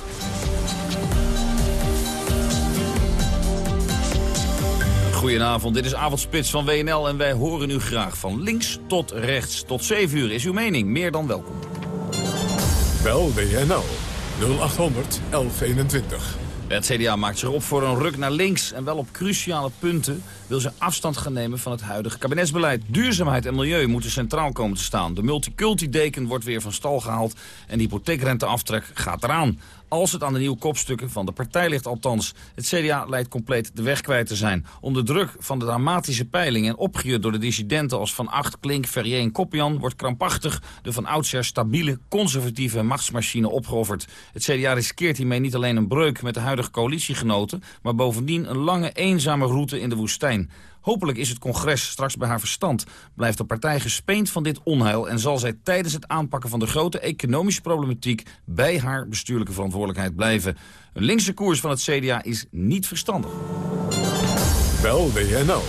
Goedenavond, dit is Avondspits van WNL en wij horen u graag van links tot rechts. Tot 7 uur is uw mening meer dan welkom. Bel WNL 0800 1121. Het CDA maakt zich op voor een ruk naar links en wel op cruciale punten wil ze afstand gaan nemen van het huidige kabinetsbeleid. Duurzaamheid en milieu moeten centraal komen te staan. De multiculti-deken wordt weer van stal gehaald en de hypotheekrenteaftrek gaat eraan. Als het aan de nieuwe kopstukken van de partij ligt althans. Het CDA lijkt compleet de weg kwijt te zijn. Onder druk van de dramatische peiling en opgejuurd door de dissidenten als Van Acht, Klink, Ferrier en Kopjan... wordt krampachtig de van oudsher stabiele, conservatieve machtsmachine opgeofferd. Het CDA riskeert hiermee niet alleen een breuk met de huidige coalitiegenoten... maar bovendien een lange, eenzame route in de woestijn. Hopelijk is het congres straks bij haar verstand. Blijft de partij gespeend van dit onheil... en zal zij tijdens het aanpakken van de grote economische problematiek... bij haar bestuurlijke verantwoordelijkheid blijven. Een linkse koers van het CDA is niet verstandig. Bel WNL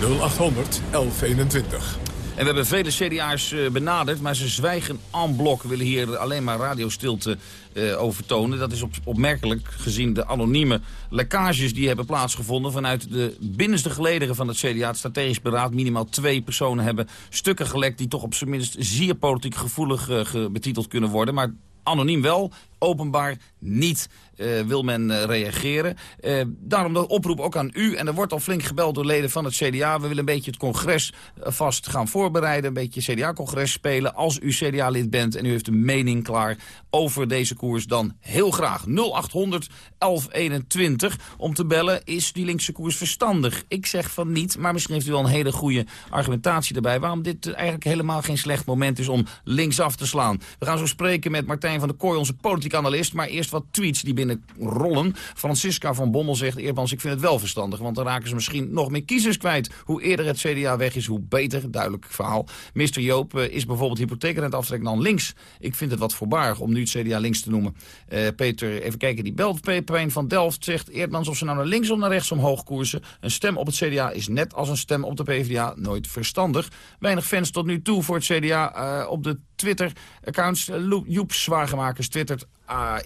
0800 1121. En we hebben vele CDA's uh, benaderd, maar ze zwijgen en blok. willen hier alleen maar radiostilte uh, over tonen. Dat is op, opmerkelijk gezien de anonieme lekkages die hebben plaatsgevonden... vanuit de binnenste gelederen van het CDA, het strategisch beraad. Minimaal twee personen hebben stukken gelekt... die toch op zijn minst zeer politiek gevoelig uh, betiteld kunnen worden. Maar anoniem wel, openbaar niet uh, wil men uh, reageren. Uh, daarom de oproep ook aan u. En er wordt al flink gebeld door leden van het CDA. We willen een beetje het congres vast gaan voorbereiden. Een beetje CDA-congres spelen. Als u CDA-lid bent en u heeft een mening klaar over deze koers... dan heel graag 0800 1121. Om te bellen, is die linkse koers verstandig? Ik zeg van niet, maar misschien heeft u wel een hele goede argumentatie erbij... waarom dit eigenlijk helemaal geen slecht moment is om linksaf te slaan. We gaan zo spreken met Martijn van der Kooi, onze politiek analist. Maar eerst wat tweets die binnen rollen. Francisca van Bommel zegt, Eerbans, ik vind het wel verstandig. Want dan raken ze misschien nog meer kiezers kwijt. Hoe eerder het CDA weg is, hoe beter. Duidelijk verhaal. Mr. Joop uh, is bijvoorbeeld hypotheekrente aftrek dan links. Ik vind het wat voorbarig om nu het CDA links te noemen. Uh, Peter, even kijken, die belt. Pepijn van Delft zegt, Eerdmans, of ze nou naar links of naar rechts omhoog koersen. Een stem op het CDA is net als een stem op de PvdA nooit verstandig. Weinig fans tot nu toe voor het CDA uh, op de Twitter-accounts. Joep Zwagemakers twittert uh,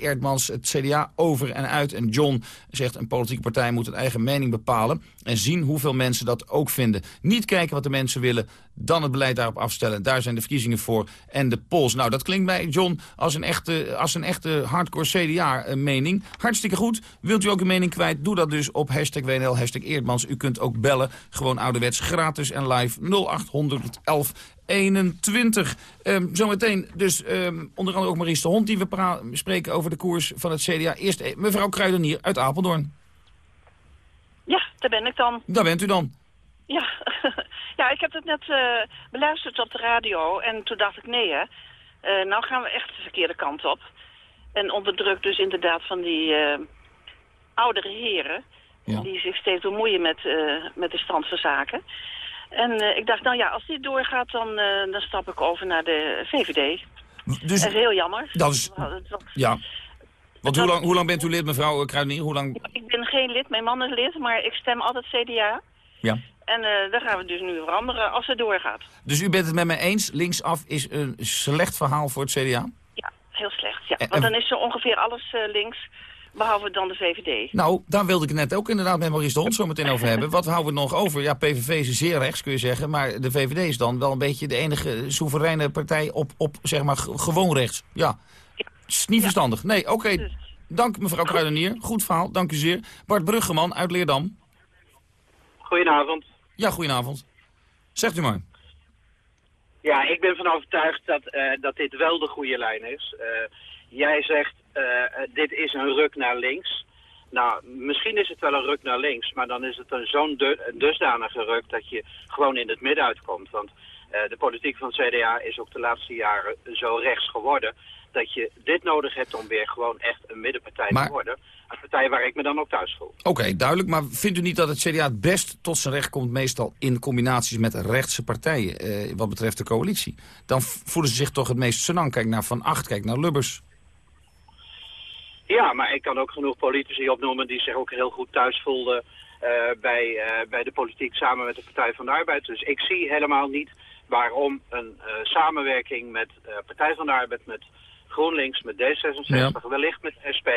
het CDA over en uit. En John zegt een politieke partij moet een eigen mening bepalen. En zien hoeveel mensen dat ook vinden. Niet kijken wat de mensen willen, dan het beleid daarop afstellen. Daar zijn de verkiezingen voor en de polls. Nou, dat klinkt bij John als een echte, als een echte hardcore CDA-mening. Hartstikke goed. Wilt u ook een mening kwijt? Doe dat dus op hashtag WNL, hashtag Eerdmans. U kunt ook bellen, gewoon ouderwets, gratis en live 0811 21. Um, zometeen dus um, onder andere ook Maurice de Hond die we spreken over de koers van het CDA. Eerst eh, mevrouw Kruidenier uit Apeldoorn. Ja, daar ben ik dan. Daar bent u dan. Ja, (laughs) ja ik heb het net uh, beluisterd op de radio en toen dacht ik nee hè. Uh, nou gaan we echt de verkeerde kant op. En onder druk dus inderdaad van die uh, oudere heren... Ja. die zich steeds bemoeien met, met de stand van zaken... En uh, ik dacht, nou ja, als dit doorgaat, dan, uh, dan stap ik over naar de VVD. Dus, dat is heel jammer. Dat is, ja. Want hoe lang, hoe lang bent u lid, mevrouw Kruidenier? Hoe lang... Ik ben geen lid, mijn man is lid, maar ik stem altijd CDA. Ja. En uh, daar gaan we dus nu veranderen als het doorgaat. Dus u bent het met mij eens, linksaf is een slecht verhaal voor het CDA? Ja, heel slecht. Ja. Want dan is zo ongeveer alles links Behalve dan de VVD. Nou, daar wilde ik het net ook inderdaad met Maurice de Hond zo meteen over hebben. Wat houden we nog over? Ja, PVV is zeer rechts, kun je zeggen. Maar de VVD is dan wel een beetje de enige soevereine partij op, op zeg maar, gewoon rechts. Ja, het is niet verstandig. Nee, oké. Okay. Dus- Dank mevrouw Kruidenier. Goed verhaal, dank u zeer. Bart Bruggeman uit Leerdam. Goedenavond. Ja, goedenavond. Zegt u maar. Ja, ik ben van overtuigd dat, uh, dat dit wel de goede lijn is. Uh, jij zegt dit is een ruk naar links. Nou, misschien is het wel een ruk naar links, maar dan is het een zo'n dusdanige ruk dat je gewoon in het midden uitkomt. Want uh, de politiek van het CDA is ook de laatste jaren zo rechts geworden dat je dit nodig hebt om weer gewoon echt een middenpartij maar... te worden. Een partij waar ik me dan ook thuis voel. Oké, okay, duidelijk. Maar vindt u niet dat het CDA het best tot zijn recht komt... meestal in combinaties met rechtse partijen, eh, wat betreft de coalitie? Dan voelen ze zich toch het meest senang. Kijk naar Van Acht, kijk naar Lubbers. Ja, maar ik kan ook genoeg politici opnoemen die zich ook heel goed thuis voelden uh, bij, uh, bij de politiek samen met de Partij van de Arbeid. Dus ik zie helemaal niet waarom een uh, samenwerking met Partij van de Arbeid, met GroenLinks, met D66, ja. wellicht met SP,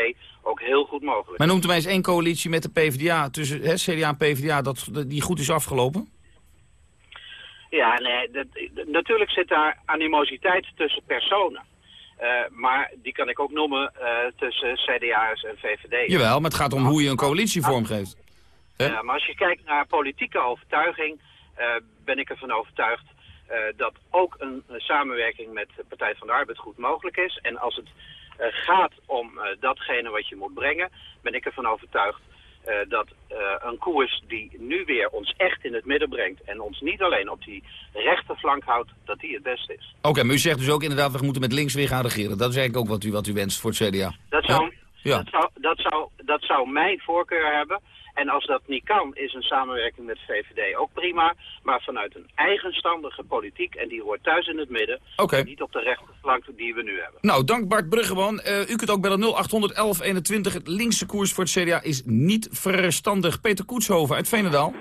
ook heel goed mogelijk. Maar noemt u mij eens één coalitie met de PvdA, tussen hè, CDA en PvdA, dat, die goed is afgelopen? Ja, nee, dat, natuurlijk zit daar animositeit tussen personen. Uh, maar die kan ik ook noemen uh, tussen CDA's en VVD. Jawel, maar het gaat om hoe je een coalitie vormgeeft. Ja, maar als je kijkt naar politieke overtuiging... Uh, ben ik ervan overtuigd dat ook een, een, samenwerking met de Partij van de Arbeid goed mogelijk is. En als het eh, gaat om eh, datgene wat je moet brengen, ben ik ervan overtuigd eh, dat eh, een koers die nu weer ons echt in het midden brengt en ons niet alleen op die rechterflank houdt, dat die het beste is. Oké, maar u zegt dus ook inderdaad, we moeten met links weer gaan regeren. Dat is eigenlijk ook wat u, wat u wenst voor het CDA. Dat zou, Ja. dat, zou, dat, zou, dat zou mijn voorkeur hebben. En als dat niet kan, is een samenwerking met VVD ook prima. Maar vanuit een eigenstandige politiek, en die hoort thuis in het midden. Oké. Niet op de rechterflank die we nu hebben. Nou, dank Bart Bruggeman. Eh, u kunt ook bellen 0800 1121. Het linkse koers voor het CDA is niet verstandig. Peter Koetshoven uit Veenendaal.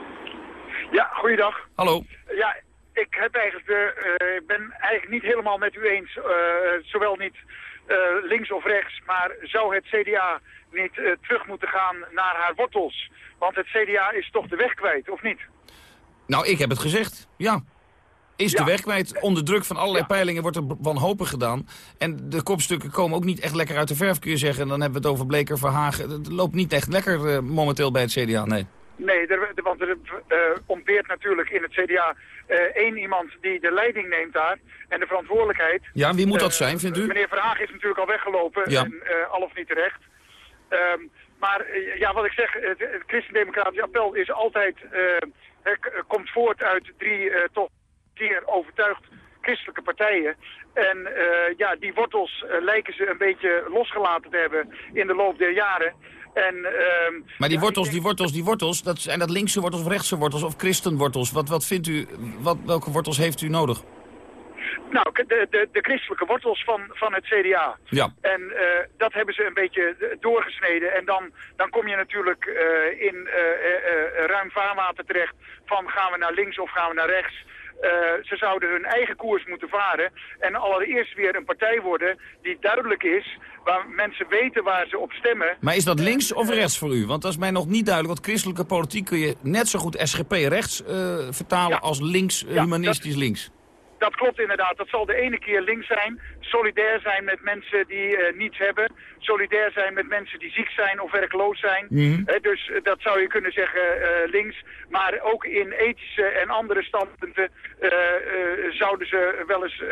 Ja, goeiedag. Hallo. Ja, ik heb eigenlijk de, eh, ben eigenlijk niet helemaal met u eens, eh, zowel niet links of rechts, maar zou het CDA niet eh, terug moeten gaan naar haar wortels? Want het CDA is toch de weg kwijt, of niet? Nou, ik heb het gezegd. Ja. Is de weg kwijt. Onder druk van allerlei peilingen wordt er wanhopig gedaan. En de kopstukken komen ook niet echt lekker uit de verf, kun je zeggen. En dan hebben we het over Bleker, Verhagen. Het loopt niet echt lekker eh, momenteel bij het CDA, nee. Nee, er, want er eh, ontbeert natuurlijk in het CDA eh, één iemand die de leiding neemt daar en de verantwoordelijkheid. Ja, wie moet dat Eh, zijn, vindt u? Meneer Verhagen is natuurlijk al weggelopen, Ja. en, al of niet terecht. Ehm, maar ja, wat ik zeg, het, het Christendemocratisch appel is altijd, komt voort uit drie toch zeer overtuigd christelijke partijen. En ja, die wortels lijken ze een beetje losgelaten te hebben in de loop der jaren. En, ehm, Maar die wortels, die wortels, die wortels, dat zijn dat linkse wortels of rechtse wortels of christenwortels? Wat, wat vindt u, wat, welke wortels heeft u nodig? Nou, de, de, de christelijke wortels van, van het CDA. Ja. En eh, dat hebben ze een beetje doorgesneden. En dan, dan kom je natuurlijk eh, in eh, ruim vaarwater terecht van gaan we naar links of gaan we naar rechts. Eh, ze zouden hun eigen koers moeten varen en allereerst weer een partij worden die duidelijk is, waar mensen weten waar ze op stemmen. Maar is dat links of rechts voor u? Want dat is mij nog niet duidelijk. Want christelijke politiek kun je net zo goed SGP rechts eh, vertalen als links, Ja, dat- humanistisch links. Dat klopt inderdaad. Dat zal de ene keer links zijn. Solidair zijn met mensen die eh, niets hebben. Solidair zijn met mensen die ziek zijn of werkloos zijn. Mhm. Dus eh, dat zou je kunnen zeggen eh, links. Maar ook in ethische en andere standpunten eh, eh, zouden ze wel eens, eh,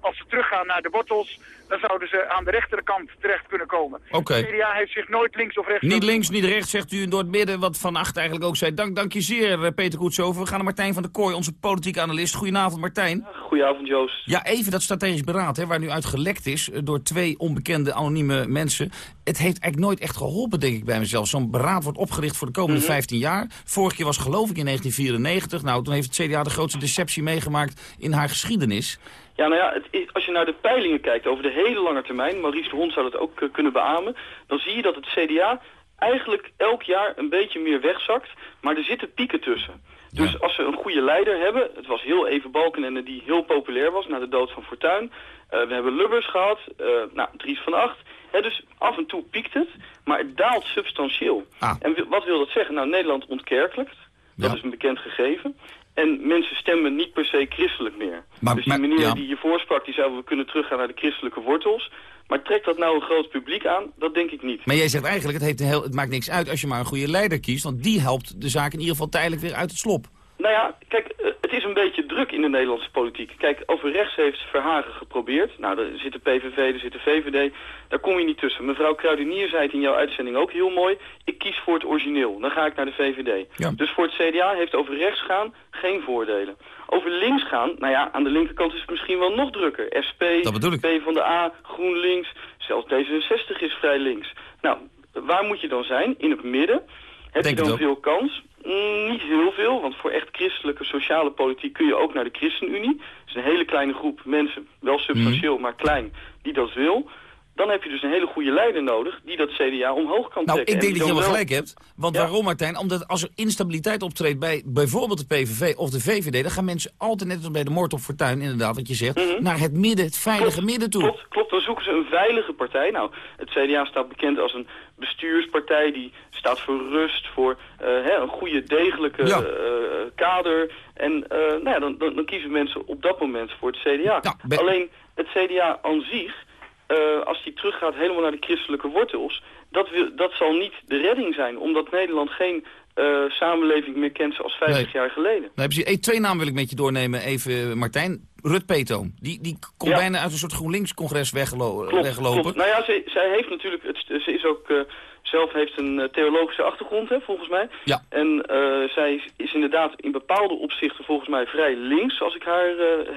als ze teruggaan naar de wortels, dan zouden ze aan de rechterkant terecht kunnen komen. Oké. De CDA heeft zich nooit links of rechts... Niet links, niet rechts, zegt u door het midden, wat Van Acht eigenlijk ook zei. Dank, dank je zeer, Peter Koetshoven. We gaan naar Martijn van der Kooi, onze politieke analist. Goedenavond, Martijn. Goedenavond, Joost. Ja, even dat strategisch beraad, hè, waar nu uit gelekt is eh, door twee onbekende anonieme mensen. Het heeft eigenlijk nooit echt geholpen, denk ik bij mezelf. Zo'n beraad wordt opgericht voor de komende Mhm. 15 jaar. Vorige keer was geloof ik in 1994. Nou, toen heeft het CDA de grootste deceptie meegemaakt in haar geschiedenis. Ja, nou ja, het is, als je naar de peilingen kijkt over de hele lange termijn, Maurice de Hond zou dat ook eh, kunnen beamen, dan zie je dat het CDA eigenlijk elk jaar een beetje meer wegzakt, maar er zitten pieken tussen. Dus als ze een goede leider hebben, het was heel even Balkenende die heel populair was na de dood van Fortuyn. Eh, we hebben Lubbers gehad, eh, nou, Dries van Acht. Dus af en toe piekt het, maar het daalt substantieel. En wi- wat wil dat zeggen? Nou, Nederland ontkerkelijkt. Dat is een bekend gegeven. En mensen stemmen niet per se christelijk meer. Maar- dus die meneer ja. die hiervoor sprak, die zei we kunnen teruggaan naar de christelijke wortels. Maar trekt dat nou een groot publiek aan? Dat denk ik niet. Maar jij zegt eigenlijk, het, heeft heel, het maakt niks uit als je maar een goede leider kiest. Want die helpt de zaak in ieder geval tijdelijk weer uit het slop. Nou ja, kijk, eh, is een beetje druk in de Nederlandse politiek. Kijk, over rechts heeft Verhagen geprobeerd. Nou, er zit de PVV, er zit de VVD. Daar kom je niet tussen. Mevrouw Kruidenier zei het in jouw uitzending ook heel mooi. Ik kies voor het origineel. Dan ga ik naar de VVD. Dus voor het CDA heeft over rechts gaan geen voordelen. Over links gaan, nou ja, aan de linkerkant is het misschien wel nog drukker. SP, P van de A, GroenLinks, zelfs D66 is vrij links. Nou, waar moet je dan zijn? In het midden. Heb Denk je dan veel kans? Niet heel veel, want voor echt christelijke sociale politiek kun je ook naar de ChristenUnie. Dat is een hele kleine groep mensen, wel substantieel, Mhm. maar klein, die dat wil. Dan heb je dus een hele goede leider nodig die dat CDA omhoog kan Nou, trekken. ik En denk dat je wel- gelijk hebt. Want waarom, Martijn? Omdat als er instabiliteit optreedt bij bijvoorbeeld de PVV of de VVD... dan gaan mensen altijd, net als bij de moord op Fortuyn, inderdaad, wat je zegt... naar het midden, het veilige midden toe. Mhm. Klopt, klopt, dan zoeken ze een veilige partij. Nou, het CDA staat bekend als een bestuurspartij die staat voor rust, voor eh, hè, een goede, degelijke Ja. eh, kader. En eh, nou ja, dan, dan, dan kiezen mensen op dat moment voor het CDA. ben- Alleen het CDA aan zich als die teruggaat helemaal naar de christelijke wortels, dat, wil, dat zal niet de redding zijn. Omdat Nederland geen samenleving meer kent zoals 50 Nee. jaar geleden. Je eh, twee namen wil ik met je doornemen, even Martijn. Rut Peetoom. Die, die komt Ja. bijna uit een soort GroenLinks-congres Klopt, weggelopen. klopt. Nou ja, zij, zij heeft natuurlijk, het, ze is ook, eh, zelf heeft een eh, theologische achtergrond, hè, volgens mij. Ja. En eh, zij is, inderdaad in bepaalde opzichten volgens mij vrij links, als ik haar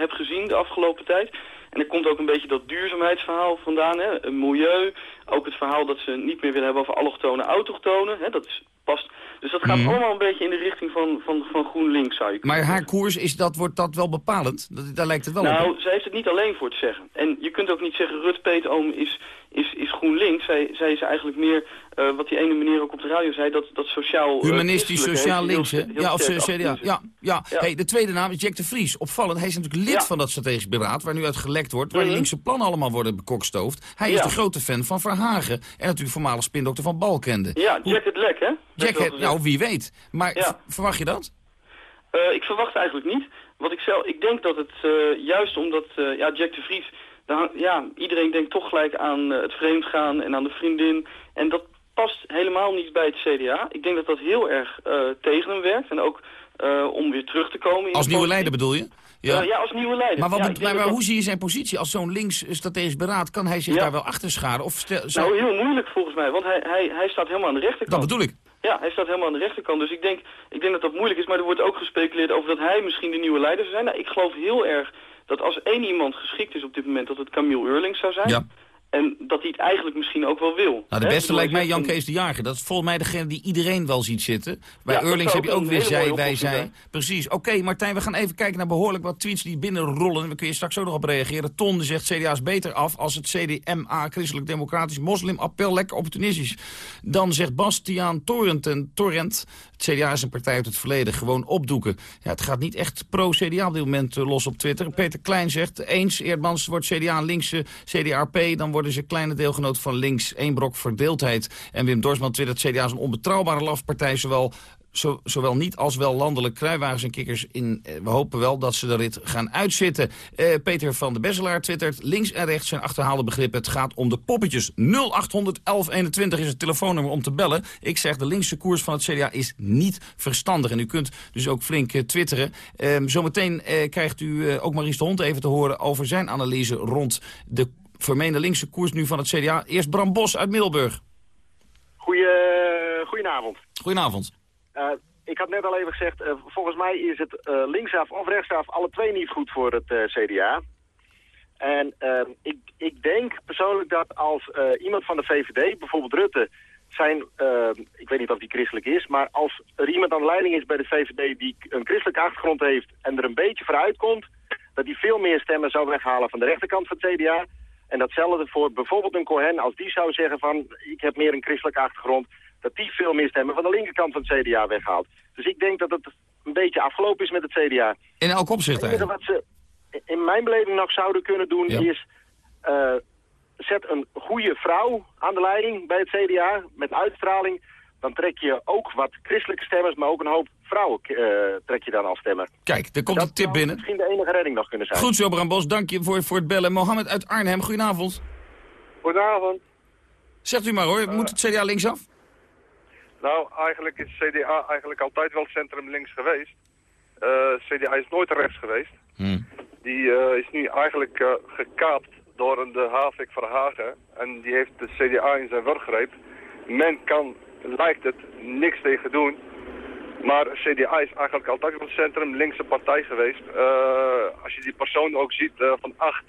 heb gezien de afgelopen tijd. En er komt ook een beetje dat duurzaamheidsverhaal vandaan, hè, een milieu. Ook het verhaal dat ze niet meer willen hebben over allochtonen, autochtonen. Hè, dat is, past. Dus dat gaat Mhm. allemaal een beetje in de richting van, van, van GroenLinks, zou je Maar haar koers, is dat, wordt dat wel bepalend? Dat, daar lijkt het wel op. nou, zij heeft het niet alleen voor te zeggen. En je kunt ook niet zeggen, Rut Peetoom is, is, is GroenLinks. Zij, zij is eigenlijk meer, eh, wat die ene meneer ook op de radio zei, dat, dat sociaal... eh, Humanistisch, sociaal heeft links, hè? Ja, of CDA. Ja, ja. Ja. Hey, de tweede naam is Jack de Vries. Opvallend, hij is natuurlijk lid Ja. van dat strategisch beraad... waar nu uit gelekt wordt, waar die Mhm. linkse plannen allemaal worden bekokstoofd. Hij is de grote fan van Verhagen. En natuurlijk voormalig spindokter van Balkende. Ja, Jack het Lek, hè? Jack, het, nou, wie weet. Maar verwacht je dat? Eh, ik verwacht eigenlijk niet. Wat ik zelf, ik denk dat het juist omdat ja, Jack de Vries, hang- ja, iedereen denkt toch gelijk aan eh, het vreemdgaan en aan de vriendin. En dat past helemaal niet bij het CDA. Ik denk dat dat heel erg eh, tegen hem werkt en ook eh, om weer terug te komen. In Als nieuwe leider bedoel je? Ja, ja als nieuwe leider. Maar, wat, Ja, bet- ik denk maar, dat maar dat- hoe zie je zijn positie? Als zo'n links strategisch beraad, kan hij zich Ja. daar wel achter scharen? Of stel, zou- Nou, heel moeilijk volgens mij, want hij, hij, hij staat helemaal aan de rechterkant. dat bedoel ik. Ja, hij staat helemaal aan de rechterkant. Dus ik denk, ik denk dat dat moeilijk is. Maar er wordt ook gespeculeerd over dat hij misschien de nieuwe leider zou zijn. Nou, ik geloof heel erg dat als één iemand geschikt is op dit moment... dat het Camille Eurlings zou zijn. Ja. En dat hij het eigenlijk misschien ook wel wil. Nou, de beste lijkt mij Jan Kees de Jager. Dat is volgens mij degene die iedereen wel ziet zitten. Bij Ja, Eurlings heb je ook weer zij, wij, zij. zijn. Precies. Oké, Martijn, we gaan even kijken naar behoorlijk wat tweets die binnenrollen. En we kun je straks ook nog op reageren. Ton zegt CDA is beter af als het CDMA, Christelijk Democratisch Moslim Appel, lekker opportunistisch. Dan zegt Bastiaan Torrent, en Torrent, CDA is een partij uit het verleden, gewoon opdoeken. Ja, het gaat niet echt pro-CDA op dit moment eh, los op Twitter. Peter Klein zegt, eens Eerdmans wordt CDA linkse CDAP, dan worden ze kleine deelgenoot van links. Eén brok verdeeldheid. En Wim Dorsman twittert, CDA is een onbetrouwbare lafpartij, zowel zo, zowel niet als wel landelijk kruiwagens en kikkers in. eh, we hopen wel dat ze de rit gaan uitzitten. Eh, Peter van de Besselaar twittert... links en rechts zijn achterhaalde begrippen. Het gaat om de poppetjes. 0800 1121 is het telefoonnummer om te bellen. Ik zeg, de linkse koers van het CDA is niet verstandig. En u kunt dus ook flink eh, twitteren. Ehm, zometeen krijgt u ook Maurice de Hond even te horen... over zijn analyse rond de vermeende linkse koers nu van het CDA. Eerst Bram Bos uit Middelburg. Goeie, goedenavond. Goedenavond. Eh, ik had net al even gezegd, eh, volgens mij is het eh, linksaf of rechtsaf alle twee niet goed voor het CDA. En eh, ik, ik denk persoonlijk dat als iemand van de VVD, bijvoorbeeld Rutte, zijn, eh, ik weet niet of die christelijk is, maar als er iemand aan leiding is bij de VVD die een christelijke achtergrond heeft en er een beetje vooruit komt, dat hij veel meer stemmen zou weghalen van de rechterkant van het CDA. En datzelfde voor bijvoorbeeld een Cohen, als die zou zeggen van ik heb meer een christelijke achtergrond, dat die veel meer stemmen van de linkerkant van het CDA weghaalt. Dus ik denk dat het een beetje afgelopen is met het CDA. In elk opzicht eigenlijk. wat ze in mijn beleving nog zouden kunnen doen Ja. is... eh, zet een goede vrouw aan de leiding bij het CDA met uitstraling. Dan trek je ook wat christelijke stemmers, maar ook een hoop vrouwen eh, trek je dan als stemmer. Kijk, er komt een tip binnen. Misschien de enige redding nog kunnen zijn. Goed zo, Bram Bos. Dank je voor, voor het bellen. Mohammed uit Arnhem, goedenavond. Goedenavond. Zegt u maar hoor, moet het CDA linksaf? Nou, eigenlijk is CDA eigenlijk altijd wel centrum links geweest. Eh, CDA is nooit rechts geweest. Die eh, is nu eigenlijk eh, gekaapt door een de Havik Verhagen. En die heeft de CDA in zijn wurggreep. Men kan, lijkt het, niks tegen doen. Maar CDA is eigenlijk altijd wel een centrum linkse partij geweest. Als je die persoon ook ziet van Acht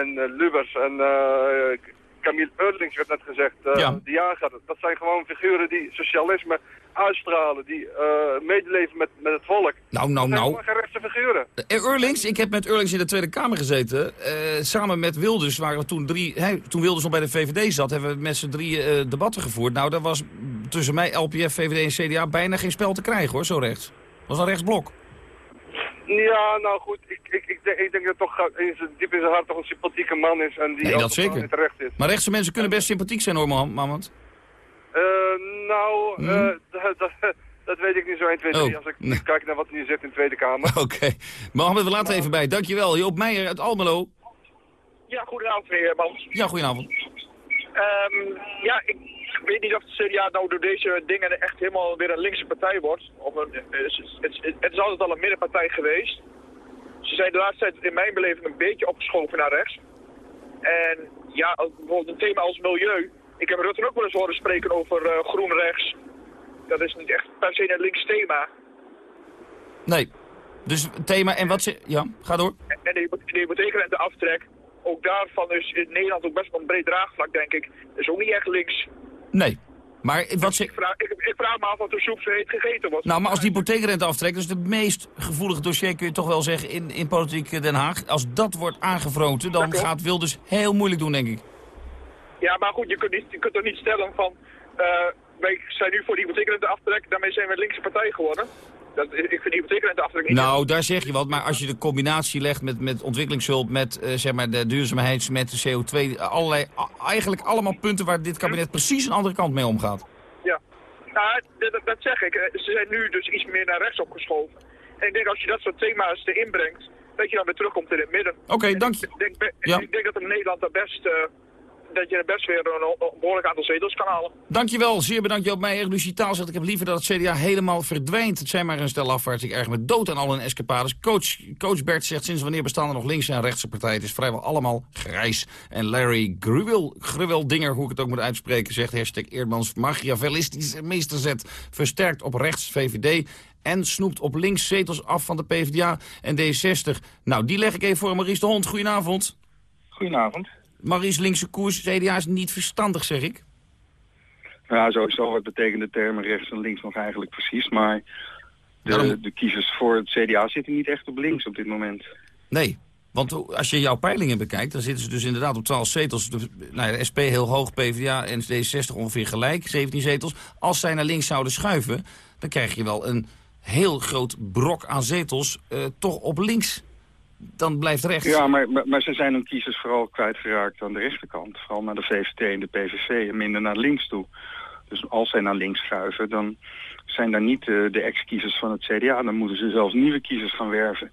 en Lubbers en eh, Camille Eurlings werd net gezegd, eh, Ja. de jager. Dat zijn gewoon figuren die socialisme uitstralen, die eh, medeleven met, met het volk. Nou, nou, Dat zijn nou. gewoon geen rechtse figuren. Eh, Eurlings, ik heb met Eurlings in de Tweede Kamer gezeten. Eh, samen met Wilders waren we toen drie... Hè, toen Wilders nog bij de VVD zat, hebben we met z'n drie eh, debatten gevoerd. Nou, daar was tussen mij, LPF, VVD en CDA bijna geen spel te krijgen hoor, zo rechts. was een rechtsblok. Ja, nou goed, ik, ik, ik, denk, ik denk dat toch in zijn, diep in zijn hart toch een sympathieke man is en die Nee, ook dat zeker. terecht is. Maar rechtse mensen kunnen best sympathiek zijn hoor, Mohammed. Eh, nou, Hmm? eh, (laughs) dat, dat, dat weet ik niet zo 1, 2, 3 Oh, als ik nee. kijk naar wat er nu zit in de Tweede Kamer. (laughs) Oké. Mohammed, we laten even bij. Dankjewel. Joop Meijer uit Almelo. Ja, goedenavond meneer Mans. Ja, goedenavond. Ehm, ja, ik weet niet of de CDA nou door deze dingen echt helemaal weer een linkse partij wordt. Of een, het, is altijd al een middenpartij geweest. Ze zijn de laatste tijd in mijn beleving een beetje opgeschoven naar rechts. En ja, bijvoorbeeld een thema als milieu. Ik heb Rutte ook wel eens horen spreken over eh, groen rechts. Dat is niet echt per se een links thema. Nee. Dus thema en wat ze... Ja, ga door. En de, de hypotheekrente aftrek, ook daarvan is in Nederland ook best wel een breed draagvlak, denk ik. is ook niet echt links. Nee. Maar wat ze... Ik vraag, ik, ik vraag me af wat de soep zo heet gegeten wordt. Nou, maar als die hypotheekrente aftrekt, dat is het meest gevoelige dossier, kun je toch wel zeggen, in, in politiek Den Haag. Als dat wordt aangevroten, dan gaat Wilders heel moeilijk doen, denk ik. Ja, maar goed, je kunt, niet, je kunt toch niet stellen van... eh, wij zijn nu voor de hypotheekrente aftrek, daarmee zijn we linkse partij geworden. Dat, ik vind de hypotheekrente aftrek niet... Nou, daar zeg je wat, maar als je de combinatie legt met, met ontwikkelingshulp, met eh, zeg maar de duurzaamheid, met de CO2, allerlei, eigenlijk allemaal punten waar dit kabinet precies een andere kant mee omgaat. Ja, nou, dat, zeg ik. Eh, Ze zijn nu dus iets meer naar rechts opgeschoven. En ik denk als je dat soort thema's erin brengt, dat je dan weer terugkomt in het midden. Oké, dank je. Ik denk, Ja. ik denk dat in Nederland dat best, eh, dat je er best weer een, een behoorlijk aantal zetels kan halen. Dankjewel, zeer bedankt Joop Meijer. Lucie Taal zegt, ik heb liever dat het CDA helemaal verdwijnt. Het zijn maar een stel afwaarts. Ik erg me dood aan al hun escapades. Coach, coach Bert zegt, sinds wanneer bestaan er nog linkse en rechtse partijen? Het is vrijwel allemaal grijs. En Larry Gruwel, Gruweldinger, hoe ik het ook moet uitspreken, zegt hashtag Eerdmans machiavellistisch meesterzet. Versterkt op rechts VVD en snoept op links zetels af van de PvdA en D60. Nou, die leg ik even voor Maurice de Hond. Goedenavond. Goedenavond. Maurice, linkse koers, CDA is niet verstandig, zeg ik. Ja, sowieso wat betekent de termen rechts en links nog eigenlijk precies. Maar de, de kiezers voor het CDA zitten niet echt op links op dit moment. Nee, want als je jouw peilingen bekijkt, dan zitten ze dus inderdaad op 12 zetels. De, nou ja, de SP heel hoog, PvdA en D60 ongeveer gelijk, 17 zetels. Als zij naar links zouden schuiven, dan krijg je wel een heel groot brok aan zetels eh, toch op links. Dan blijft rechts. Ja, maar, maar, ze zijn hun kiezers vooral kwijtgeraakt aan de rechterkant. Vooral naar de VVD en de PVV en minder naar links toe. Dus als zij naar links schuiven, dan zijn daar niet eh, de ex-kiezers van het CDA. Dan moeten ze zelfs nieuwe kiezers gaan werven.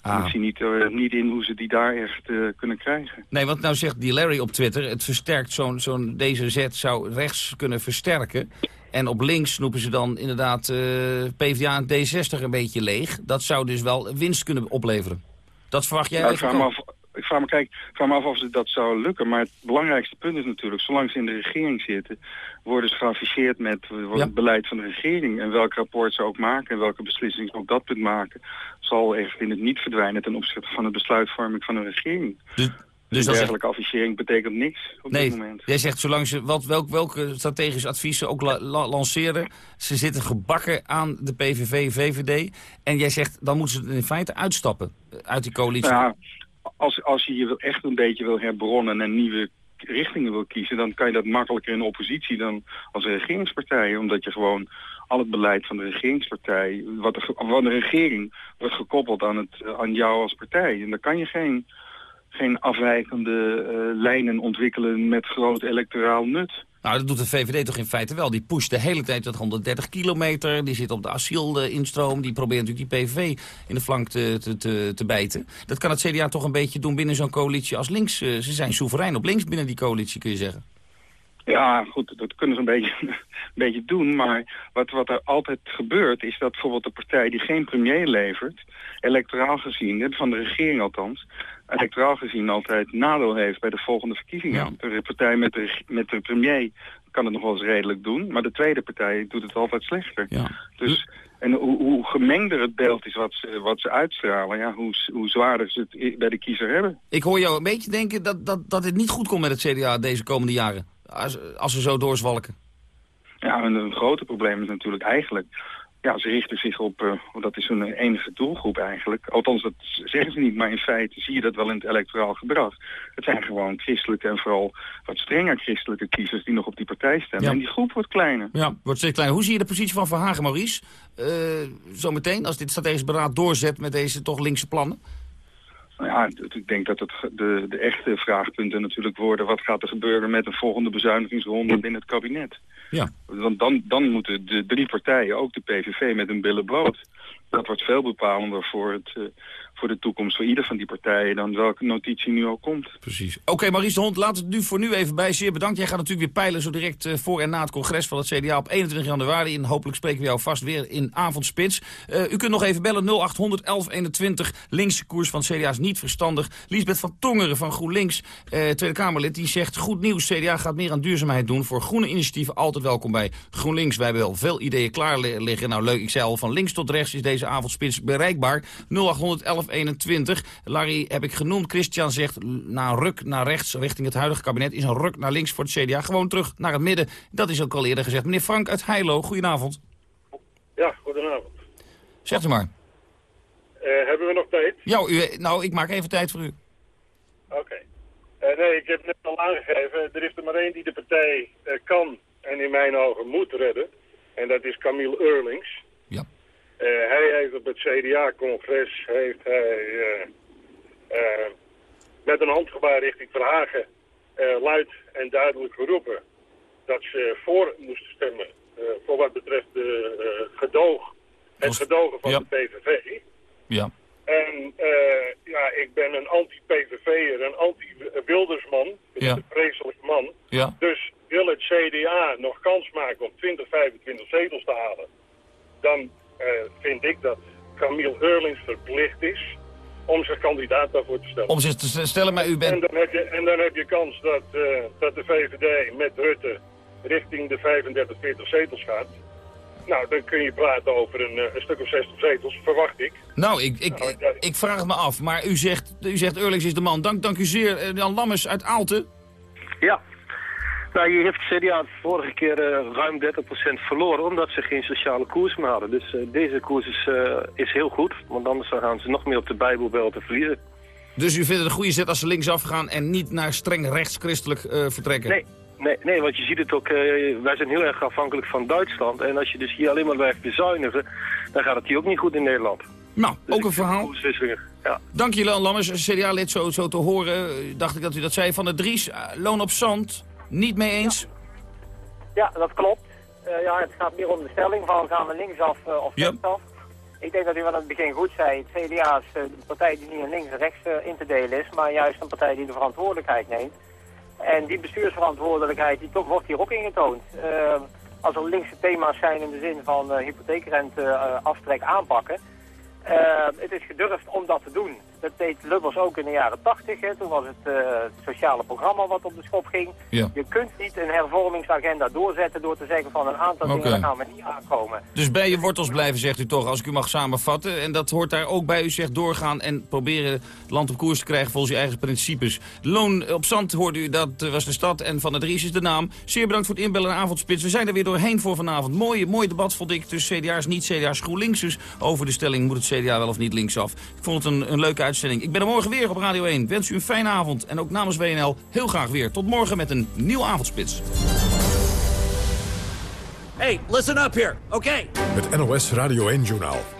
Ah. Ik zie niet, eh, niet in hoe ze die daar echt eh, kunnen krijgen. Nee, want nou zegt die Larry op Twitter... het versterkt zo'n zo'n deze zet zou rechts kunnen versterken. En op links snoepen ze dan inderdaad PvdA en D60 een beetje leeg. Dat zou dus wel winst kunnen opleveren. Dat verwacht jij Nou, ik, vraag me af, ik vraag me, kijk, ik vraag me af of ze dat zou lukken. Maar het belangrijkste punt is natuurlijk, zolang ze in de regering zitten, worden ze geafficheerd met Ja. het beleid van de regering. En welk rapport ze ook maken en welke beslissing ze op dat punt maken, zal echt in het niet verdwijnen ten opzichte van de besluitvorming van de regering. Dus, dus dat dergelijke affichering betekent niks op Nee, dit moment. jij zegt zolang ze wat, welk, welke strategische adviezen ook la- la- lanceren... ze zitten gebakken aan de PVV, VVD... en jij zegt dan moeten ze in feite uitstappen eh, uit die coalitie. Nou Ja, als, als je je echt een beetje wil herbronnen en nieuwe richtingen wil kiezen... dan kan je dat makkelijker in de oppositie dan als regeringspartij. Omdat je gewoon al het beleid van de regeringspartij... wat de, van de regering wordt gekoppeld aan, het, eh, aan jou als partij. En dan kan je geen, geen afwijkende eh, lijnen ontwikkelen met groot electoraal nut. Nou, dat doet de VVD toch in feite wel. Die pusht de hele tijd dat 130 kilometer. Die zit op de asielinstroom. Die probeert natuurlijk die PVV in de flank te, te, te, te bijten. Dat kan het CDA toch een beetje doen binnen zo'n coalitie als links. Eh, Ze zijn soeverein op links binnen die coalitie, kun je zeggen. Ja, goed, dat kunnen ze een beetje, (laughs) een beetje doen. Maar wat, wat er altijd gebeurt is dat bijvoorbeeld de partij die geen premier levert... electoraal gezien, van de regering althans... electoraal gezien altijd nadeel heeft bij de volgende verkiezingen. De partij met de, met de premier kan het nog wel eens redelijk doen... maar de tweede partij doet het altijd slechter. Dus, en hoe, hoe gemengder het beeld is wat ze, wat ze uitstralen... Ja, hoe, hoe zwaarder ze het bij de kiezer hebben. Ik hoor jou een beetje denken dat, dat, dat het niet goed komt met het CDA deze komende jaren. Als, als ze zo doorzwalken. Ja, en een grote probleem is natuurlijk eigenlijk... Ja, ze richten zich op, eh, dat is hun enige doelgroep eigenlijk. Althans, dat zeggen ze niet, maar in feite zie je dat wel in het electoraal gedrag. Het zijn gewoon christelijke en vooral wat strenger christelijke kiezers die nog op die partij stemmen. Ja. En die groep wordt kleiner. Ja, wordt steeds kleiner. Hoe zie je de positie van Verhagen, Maurice? Eh, zometeen, als dit strategisch beraad doorzet met deze toch linkse plannen? Nou ja, ik denk dat het, de, de echte vraagpunten natuurlijk worden... wat gaat er gebeuren met een volgende bezuinigingsronde binnen het kabinet? Ja. Want dan, dan moeten de drie partijen, ook de PVV, met hun billen bloot. Dat wordt veel bepalender voor het, voor de toekomst voor ieder van die partijen dan welke notitie nu al komt. Precies. Oké, Maurice de Hond, laat het nu voor nu even bij. Zeer bedankt. Jij gaat natuurlijk weer peilen zo direct uh, voor en na het congres van het CDA op 21 januari. En hopelijk spreken we jou vast weer in avondspits. Uh, u kunt nog even bellen 0800 1121. Linkse koers van CDA is niet verstandig. Liesbeth van Tongeren van GroenLinks, uh, Tweede Kamerlid, die zegt... goed nieuws, CDA gaat meer aan duurzaamheid doen. Voor groene initiatieven altijd welkom bij GroenLinks. Wij hebben wel veel ideeën klaar liggen. Nou leuk, ik zei al, van links tot rechts is deze avondspits bereikbaar. 0800 21. Larry heb ik genoemd. Christian zegt na een ruk naar rechts richting het huidige kabinet... is een ruk naar links voor het CDA. Gewoon terug naar het midden. Dat is ook al eerder gezegd. Meneer Frank uit Heilo, goedenavond. Ja, goedenavond. Zegt u maar. Uh, hebben we nog tijd? Ja, u, nou, ik maak even tijd voor u. Oké. Uh, nee, ik heb net al aangegeven, er is er maar één die de partij uh, kan en in mijn ogen moet redden. En dat is Camille Eurlings. Uh, hij heeft op het CDA-congres heeft hij uh, uh, met een handgebaar richting Verhagen luid en duidelijk geroepen dat ze voor moesten stemmen voor wat betreft de gedoog, het gedogen van ja. de PVV. Ja. En ja, ik ben een anti-PVV'er, een anti-Wildersman, ja. een vreselijk man. Ja. Dus wil het CDA nog kans maken om 20, 25 zetels te halen, dan vind ik dat Camille Eurlings verplicht is om zich kandidaat daarvoor te stellen. Om zich te stellen, maar u bent... En dan heb je, en dan heb je kans dat, uh, dat de VVD met Rutte richting de 35, 40 zetels gaat. Nou, dan kun je praten over een, uh, een stuk of 60 zetels, verwacht ik. Nou, ik, ik, nou, ik, ik, vraag het me af, maar u zegt, u zegt Eurlings is de man. Dank, dank u zeer, Jan Lammers uit Aalten. Ja, nou, je heeft CDA vorige keer uh, ruim 30% verloren omdat ze geen sociale koers meer hadden. Dus uh, deze koers is, uh, is heel goed, want anders gaan ze nog meer op de Bijbelbel te verliezen. Dus u vindt het een goede zet als ze linksaf gaan en niet naar streng rechtschristelijk vertrekken? Nee, nee, nee, want je ziet het ook, wij zijn heel erg afhankelijk van Duitsland. En als je dus hier alleen maar blijft bezuinigen, dan gaat het hier ook niet goed in Nederland. Nou, dus ook een verhaal. Ja. Dank je, Lammers, CDA-lid zo, zo te horen. Dacht ik dat u dat zei. Van de Dries, loon op zand... Niet mee eens? Ja, ja dat klopt. Uh, ja, het gaat meer om de stelling van gaan we linksaf uh, of rechtsaf. Ik denk dat u van het begin goed zei. Het CDA is uh, de partij die niet in links en rechts in te delen is, maar juist een partij die de verantwoordelijkheid neemt. En die bestuursverantwoordelijkheid die toch wordt hier ook ingetoond. als er linkse thema's zijn in de zin van hypotheekrente aftrek aanpakken, het is gedurfd om dat te doen. Dat deed Lubbers ook in de jaren 80. Toen was het, uh, het sociale programma wat op de schop ging. Ja. Je kunt niet een hervormingsagenda doorzetten door te zeggen van een aantal okay. dingen gaan we niet aankomen. Dus bij je wortels blijven, zegt u toch, als ik u mag samenvatten. En dat hoort daar ook bij. U zegt doorgaan en proberen het land op koers te krijgen volgens uw eigen principes. Loon op zand hoorde u, dat was de stad en Van der Dries is de naam. Zeer bedankt voor het inbellen en avondspits. We zijn er weer doorheen voor vanavond. Mooi, mooi debat vond ik tussen CDA's, niet-CDA's, GroenLinks dus. Over de stelling, moet het CDA wel of niet linksaf. Ik vond het een, een leuke uitzending. Ik ben er morgen weer op Radio 1. Wens u een fijne avond. En ook namens WNL heel graag weer. Tot morgen met een nieuw avondspits. Hey, listen up here, oké? Het NOS Radio 1-journaal.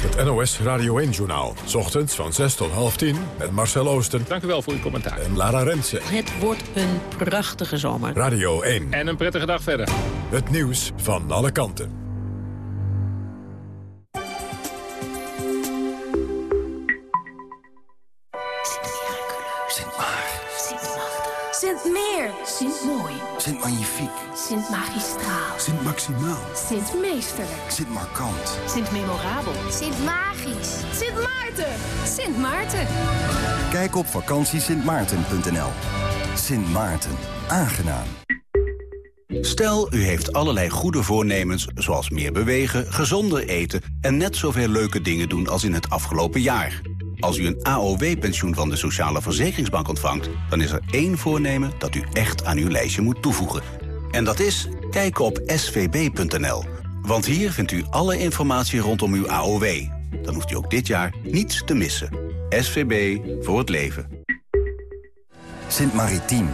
Het NOS Radio 1-journaal. Ochtends van 6 tot half 10 met Marcel Oosten. Dank u wel voor uw commentaar. En Lara Rensen. Het wordt een prachtige zomer. Radio 1. En een prettige dag verder. Het nieuws van alle kanten. Sint-Meer. Sint-Mooi. Sint-Magnifiek. Sint-Magistraal. Sint-Maximaal. Sint-Meesterlijk. Sint-Markant. Sint-Memorabel. Sint-Magisch. Sint Maarten. Sint Maarten. Kijk op vakantiesintmaarten.nl. Sint Maarten. Aangenaam. Stel, u heeft allerlei goede voornemens, zoals meer bewegen, gezonder eten... en net zoveel leuke dingen doen als in het afgelopen jaar. Als u een AOW-pensioen van de Sociale Verzekeringsbank ontvangt... dan is er één voornemen dat u echt aan uw lijstje moet toevoegen. En dat is kijken op svb.nl. Want hier vindt u alle informatie rondom uw AOW. Dan hoeft u ook dit jaar niets te missen. SVB voor het leven. Sint Maritiem.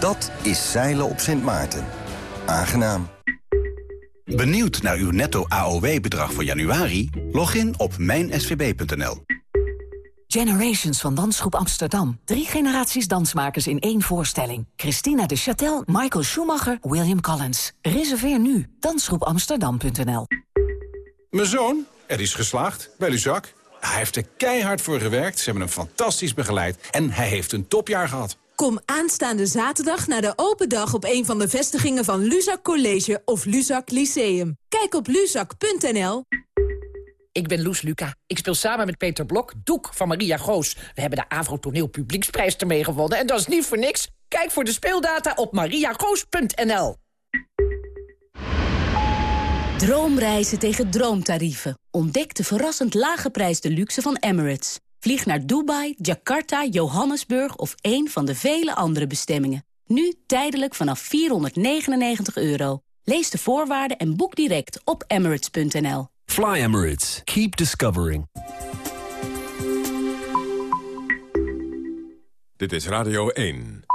Dat is zeilen op Sint Maarten. Aangenaam. Benieuwd naar uw netto AOW-bedrag voor januari? Log in op mijnsvb.nl. Generations van Dansgroep Amsterdam. Drie generaties dansmakers in één voorstelling. Christina de Châtel, Michael Schumacher, William Collins. Reserveer nu. Dansgroepamsterdam.nl Mijn zoon, er is geslaagd bij Luzak. Hij heeft er keihard voor gewerkt, ze hebben hem fantastisch begeleid... en hij heeft een topjaar gehad. Kom aanstaande zaterdag naar de open dag op een van de vestigingen van Luzak College of Luzak Lyceum. Kijk op luzak.nl. Ik ben Loes Luca. Ik speel samen met Peter Blok Doek van Maria Goos. We hebben de Avro Toneel Publieksprijs ermee gewonnen. En dat is niet voor niks. Kijk voor de speeldata op mariagoos.nl. Droomreizen tegen droomtarieven. Ontdek de verrassend laaggeprijsde luxe van Emirates. Vlieg naar Dubai, Jakarta, Johannesburg of een van de vele andere bestemmingen. Nu tijdelijk vanaf 499 euro. Lees de voorwaarden en boek direct op emirates.nl. Fly Emirates. Keep discovering. Dit is Radio 1.